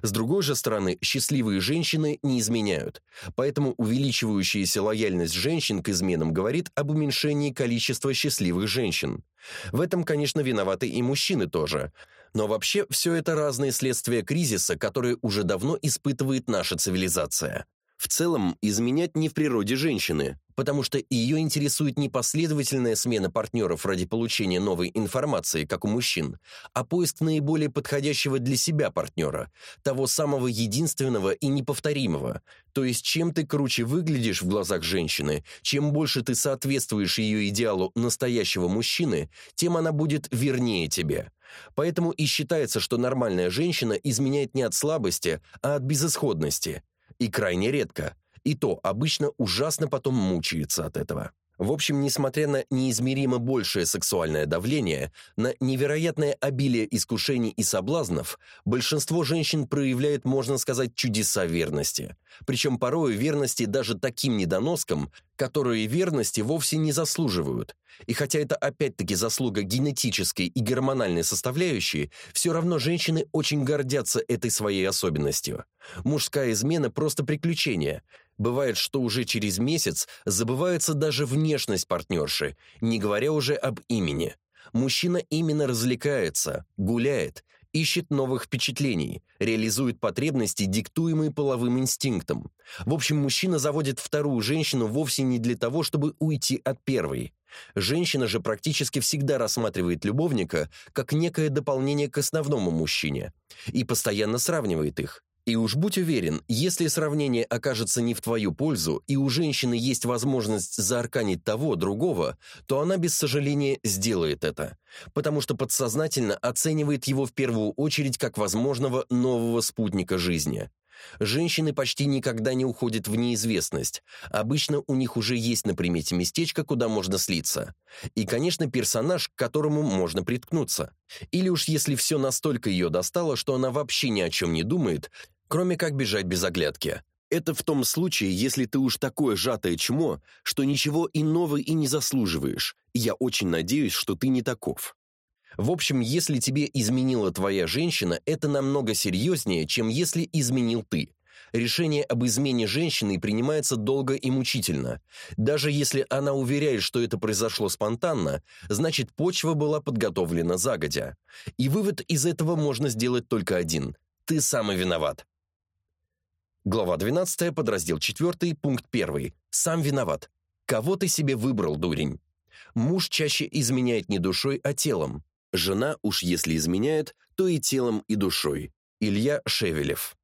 С другой же стороны, счастливые женщины не изменяют, поэтому увеличивающаяся лояльность женщин к изменам говорит об уменьшении количества счастливых женщин. В этом, конечно, виноваты и мужчины тоже. Но вообще все это разные следствия кризиса, который уже давно испытывает наша цивилизация. В целом, изменять не в природе женщины, потому что ее интересует не последовательная смена партнеров ради получения новой информации, как у мужчин, а поиск наиболее подходящего для себя партнера, того самого единственного и неповторимого. То есть, чем ты круче выглядишь в глазах женщины, чем больше ты соответствуешь ее идеалу настоящего мужчины, тем она будет вернее тебе. Поэтому и считается, что нормальная женщина изменяет не от слабости, а от безысходности – и крайне редко. И то обычно ужасно потом мучается от этого. В общем, несмотря на неизмеримо большее сексуальное давление, на невероятное обилие искушений и соблазнов, большинство женщин проявляет, можно сказать, чудеса верности. Причем порой верности даже таким недоноскам, которые верности вовсе не заслуживают. И хотя это опять-таки заслуга генетической и гормональной составляющей, все равно женщины очень гордятся этой своей особенностью. Мужская измена просто приключение, Бывает, что уже через месяц забывается даже внешность партнерши, не говоря уже об имени. Мужчина именно развлекается, гуляет, ищет новых впечатлений, реализует потребности, диктуемые половым инстинктом. В общем, мужчина заводит вторую женщину вовсе не для того, чтобы уйти от первой. Женщина же практически всегда рассматривает любовника как некое дополнение к основному мужчине и постоянно сравнивает их. И уж будь уверен, если сравнение окажется не в твою пользу, и у женщины есть возможность заарканить того, другого, то она без сожаления сделает это, потому что подсознательно оценивает его в первую очередь как возможного нового спутника жизни. Женщины почти никогда не уходят в неизвестность. Обычно у них уже есть на примете местечко, куда можно слиться. И, конечно, персонаж, к которому можно приткнуться. Или уж если все настолько ее достало, что она вообще ни о чем не думает, кроме как бежать без оглядки. Это в том случае, если ты уж такое сжатое чмо, что ничего иного и не заслуживаешь. Я очень надеюсь, что ты не таков. В общем, если тебе изменила твоя женщина, это намного серьезнее, чем если изменил ты. Решение об измене женщины принимается долго и мучительно. Даже если она уверяет, что это произошло спонтанно, значит почва была подготовлена загодя. И вывод из этого можно сделать только один. Ты сам и виноват. Глава 12, подраздел 4, пункт 1. Сам виноват. Кого ты себе выбрал, дурень? Муж чаще изменяет не душой, а телом. Жена уж если изменяет, то и телом, и душой. Илья Шевелев.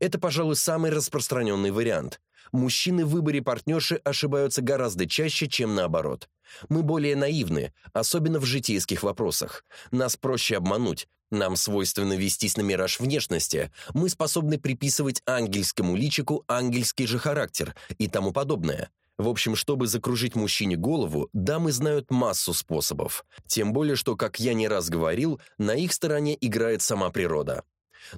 Это, пожалуй, самый распространенный вариант. Мужчины в выборе партнерши ошибаются гораздо чаще, чем наоборот. Мы более наивны, особенно в житейских вопросах. Нас проще обмануть. Нам свойственно вестись на мираж внешности. Мы способны приписывать ангельскому личику ангельский же характер и тому подобное. В общем, чтобы закружить мужчине голову, дамы знают массу способов. Тем более, что, как я не раз говорил, на их стороне играет сама природа.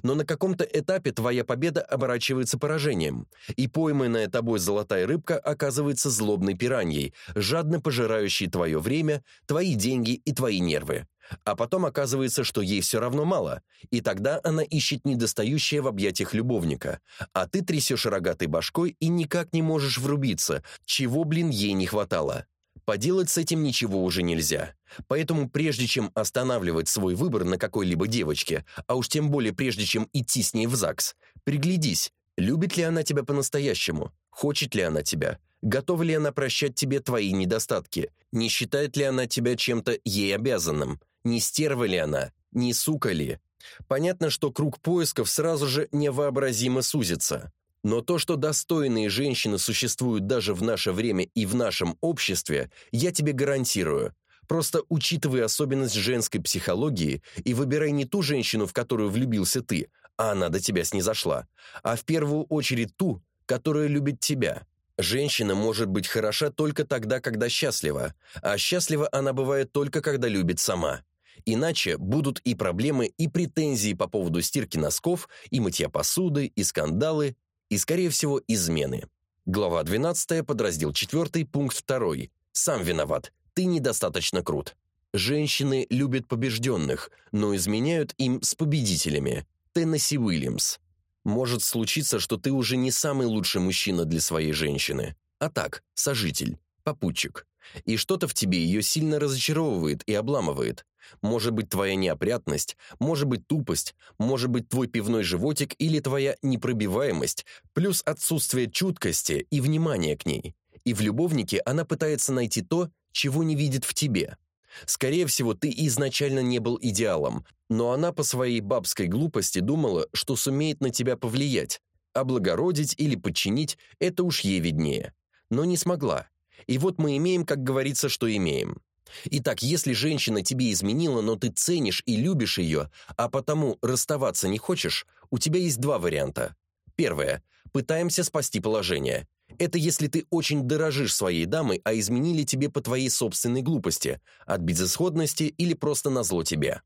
Но на каком-то этапе твоя победа оборачивается поражением, и пойманная тобой золотая рыбка оказывается злобной пираньей, жадно пожирающей твое время, твои деньги и твои нервы. А потом оказывается, что ей все равно мало, и тогда она ищет недостающее в объятиях любовника, а ты трясешь рогатой башкой и никак не можешь врубиться, чего, блин, ей не хватало. Поделать с этим ничего уже нельзя. Поэтому прежде чем останавливать свой выбор на какой-либо девочке, а уж тем более прежде чем идти с ней в ЗАГС, приглядись, любит ли она тебя по-настоящему, хочет ли она тебя, готова ли она прощать тебе твои недостатки, не считает ли она тебя чем-то ей обязанным, не стерва ли она, не сука ли. Понятно, что круг поисков сразу же невообразимо сузится. Но то, что достойные женщины существуют даже в наше время и в нашем обществе, я тебе гарантирую. Просто учитывай особенность женской психологии и выбирай не ту женщину, в которую влюбился ты, а она до тебя снизошла, а в первую очередь ту, которая любит тебя. Женщина может быть хороша только тогда, когда счастлива, а счастлива она бывает только когда любит сама. Иначе будут и проблемы, и претензии по поводу стирки носков, и мытья посуды, и скандалы, и, скорее всего, измены. Глава 12, подраздел 4, пункт 2. Сам виноват. Ты недостаточно крут. Женщины любят побежденных, но изменяют им с победителями. Теннесси Уильямс. Может случиться, что ты уже не самый лучший мужчина для своей женщины, а так, сожитель, попутчик. И что-то в тебе ее сильно разочаровывает и обламывает. Может быть, твоя неопрятность, может быть, тупость, может быть, твой пивной животик или твоя непробиваемость, плюс отсутствие чуткости и внимания к ней. И в любовнике она пытается найти то, чего не видит в тебе. Скорее всего, ты изначально не был идеалом, но она по своей бабской глупости думала, что сумеет на тебя повлиять, облагородить или подчинить – это уж ей виднее. Но не смогла. И вот мы имеем, как говорится, что имеем. Итак, если женщина тебе изменила, но ты ценишь и любишь ее, а потому расставаться не хочешь, у тебя есть два варианта. Первое. Пытаемся спасти положение. Это если ты очень дорожишь своей дамой, а изменили тебе по твоей собственной глупости, от безысходности или просто назло тебе.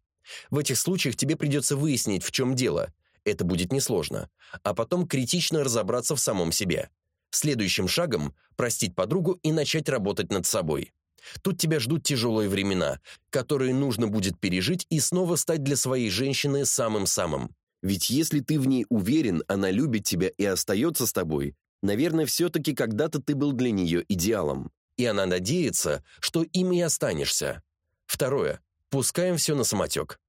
В этих случаях тебе придется выяснить, в чем дело. Это будет несложно. А потом критично разобраться в самом себе. Следующим шагом – простить подругу и начать работать над собой. Тут тебя ждут тяжелые времена, которые нужно будет пережить и снова стать для своей женщины самым-самым. Ведь если ты в ней уверен, она любит тебя и остается с тобой, наверное, все-таки когда-то ты был для нее идеалом. И она надеется, что им и останешься. Второе. Пускаем все на самотек.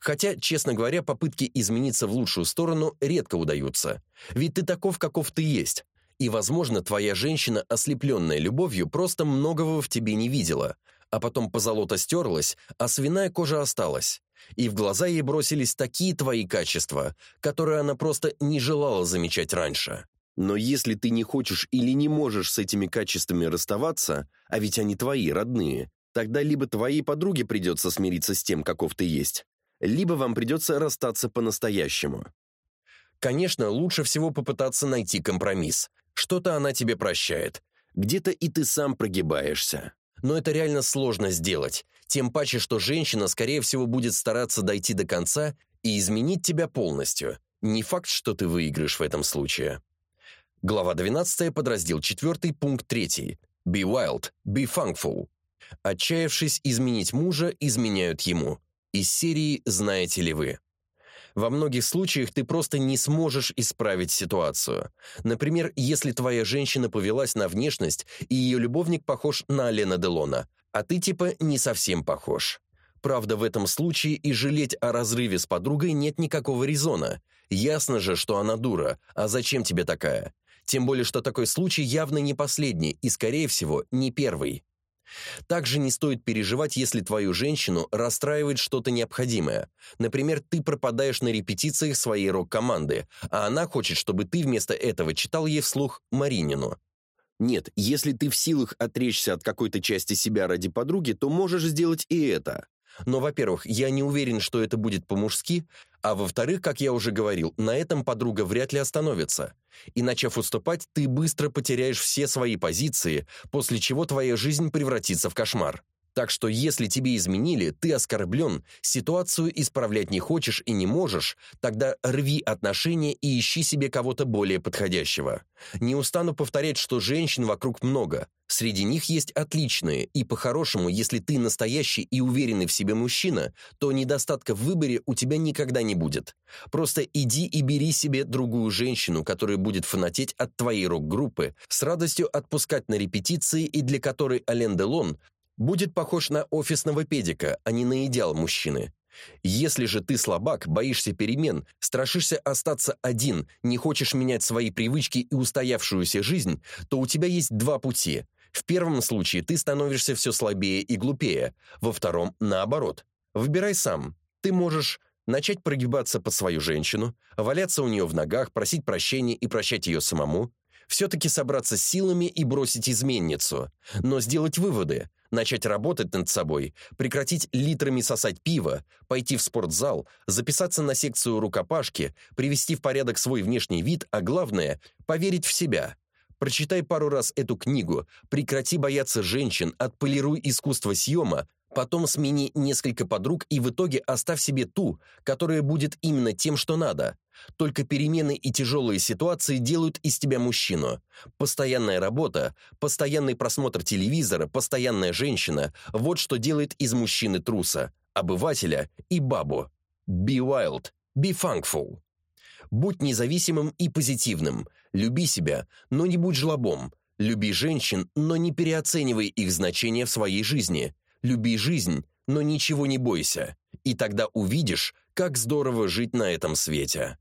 Хотя, честно говоря, попытки измениться в лучшую сторону редко удаются. Ведь ты таков, каков ты есть. И, возможно, твоя женщина, ослепленная любовью, просто многого в тебе не видела, а потом позолота стерлась, а свиная кожа осталась. И в глаза ей бросились такие твои качества, которые она просто не желала замечать раньше. Но если ты не хочешь или не можешь с этими качествами расставаться, а ведь они твои, родные, тогда либо твоей подруге придется смириться с тем, каков ты есть, либо вам придется расстаться по-настоящему. Конечно, лучше всего попытаться найти компромисс, что-то она тебе прощает. Где-то и ты сам прогибаешься. Но это реально сложно сделать. Тем паче, что женщина, скорее всего, будет стараться дойти до конца и изменить тебя полностью. Не факт, что ты выиграешь в этом случае. Глава 12, подраздел 4, пункт 3. Be wild, be funkful. Отчаявшись изменить мужа, изменяют ему. Из серии «Знаете ли вы?». Во многих случаях ты просто не сможешь исправить ситуацию. Например, если твоя женщина повелась на внешность, и ее любовник похож на Алена Делона, а ты типа не совсем похож. Правда, в этом случае и жалеть о разрыве с подругой нет никакого резона. Ясно же, что она дура, а зачем тебе такая? Тем более, что такой случай явно не последний и, скорее всего, не первый. Также не стоит переживать, если твою женщину расстраивает что-то необходимое. Например, ты пропадаешь на репетициях своей рок-команды, а она хочет, чтобы ты вместо этого читал ей вслух Маринину. Нет, если ты в силах отречься от какой-то части себя ради подруги, то можешь сделать и это. Но, во-первых, я не уверен, что это будет по-мужски, а во-вторых, как я уже говорил, на этом подруга вряд ли остановится. И начав уступать, ты быстро потеряешь все свои позиции, после чего твоя жизнь превратится в кошмар. Так что если тебе изменили, ты оскорблен, ситуацию исправлять не хочешь и не можешь, тогда рви отношения и ищи себе кого-то более подходящего. Не устану повторять, что женщин вокруг много. Среди них есть отличные, и по-хорошему, если ты настоящий и уверенный в себе мужчина, то недостатка в выборе у тебя никогда не будет. Просто иди и бери себе другую женщину, которая будет фанатеть от твоей рок-группы, с радостью отпускать на репетиции и для которой Ален Делон будет похож на офисного педика, а не на идеал мужчины. Если же ты слабак, боишься перемен, страшишься остаться один, не хочешь менять свои привычки и устоявшуюся жизнь, то у тебя есть два пути. В первом случае ты становишься все слабее и глупее, во втором – наоборот. Выбирай сам. Ты можешь начать прогибаться под свою женщину, валяться у нее в ногах, просить прощения и прощать ее самому, все-таки собраться с силами и бросить изменницу, но сделать выводы, начать работать над собой, прекратить литрами сосать пиво, пойти в спортзал, записаться на секцию рукопашки, привести в порядок свой внешний вид, а главное – поверить в себя. Прочитай пару раз эту книгу, прекрати бояться женщин, отполируй искусство съема, потом смени несколько подруг и в итоге оставь себе ту, которая будет именно тем, что надо. Только перемены и тяжелые ситуации делают из тебя мужчину. Постоянная работа, постоянный просмотр телевизора, постоянная женщина – вот что делает из мужчины труса, обывателя и бабу. Be wild, be funkful. Будь независимым и позитивным. Люби себя, но не будь жлобом. Люби женщин, но не переоценивай их значение в своей жизни. Люби жизнь, но ничего не бойся. И тогда увидишь, как здорово жить на этом свете.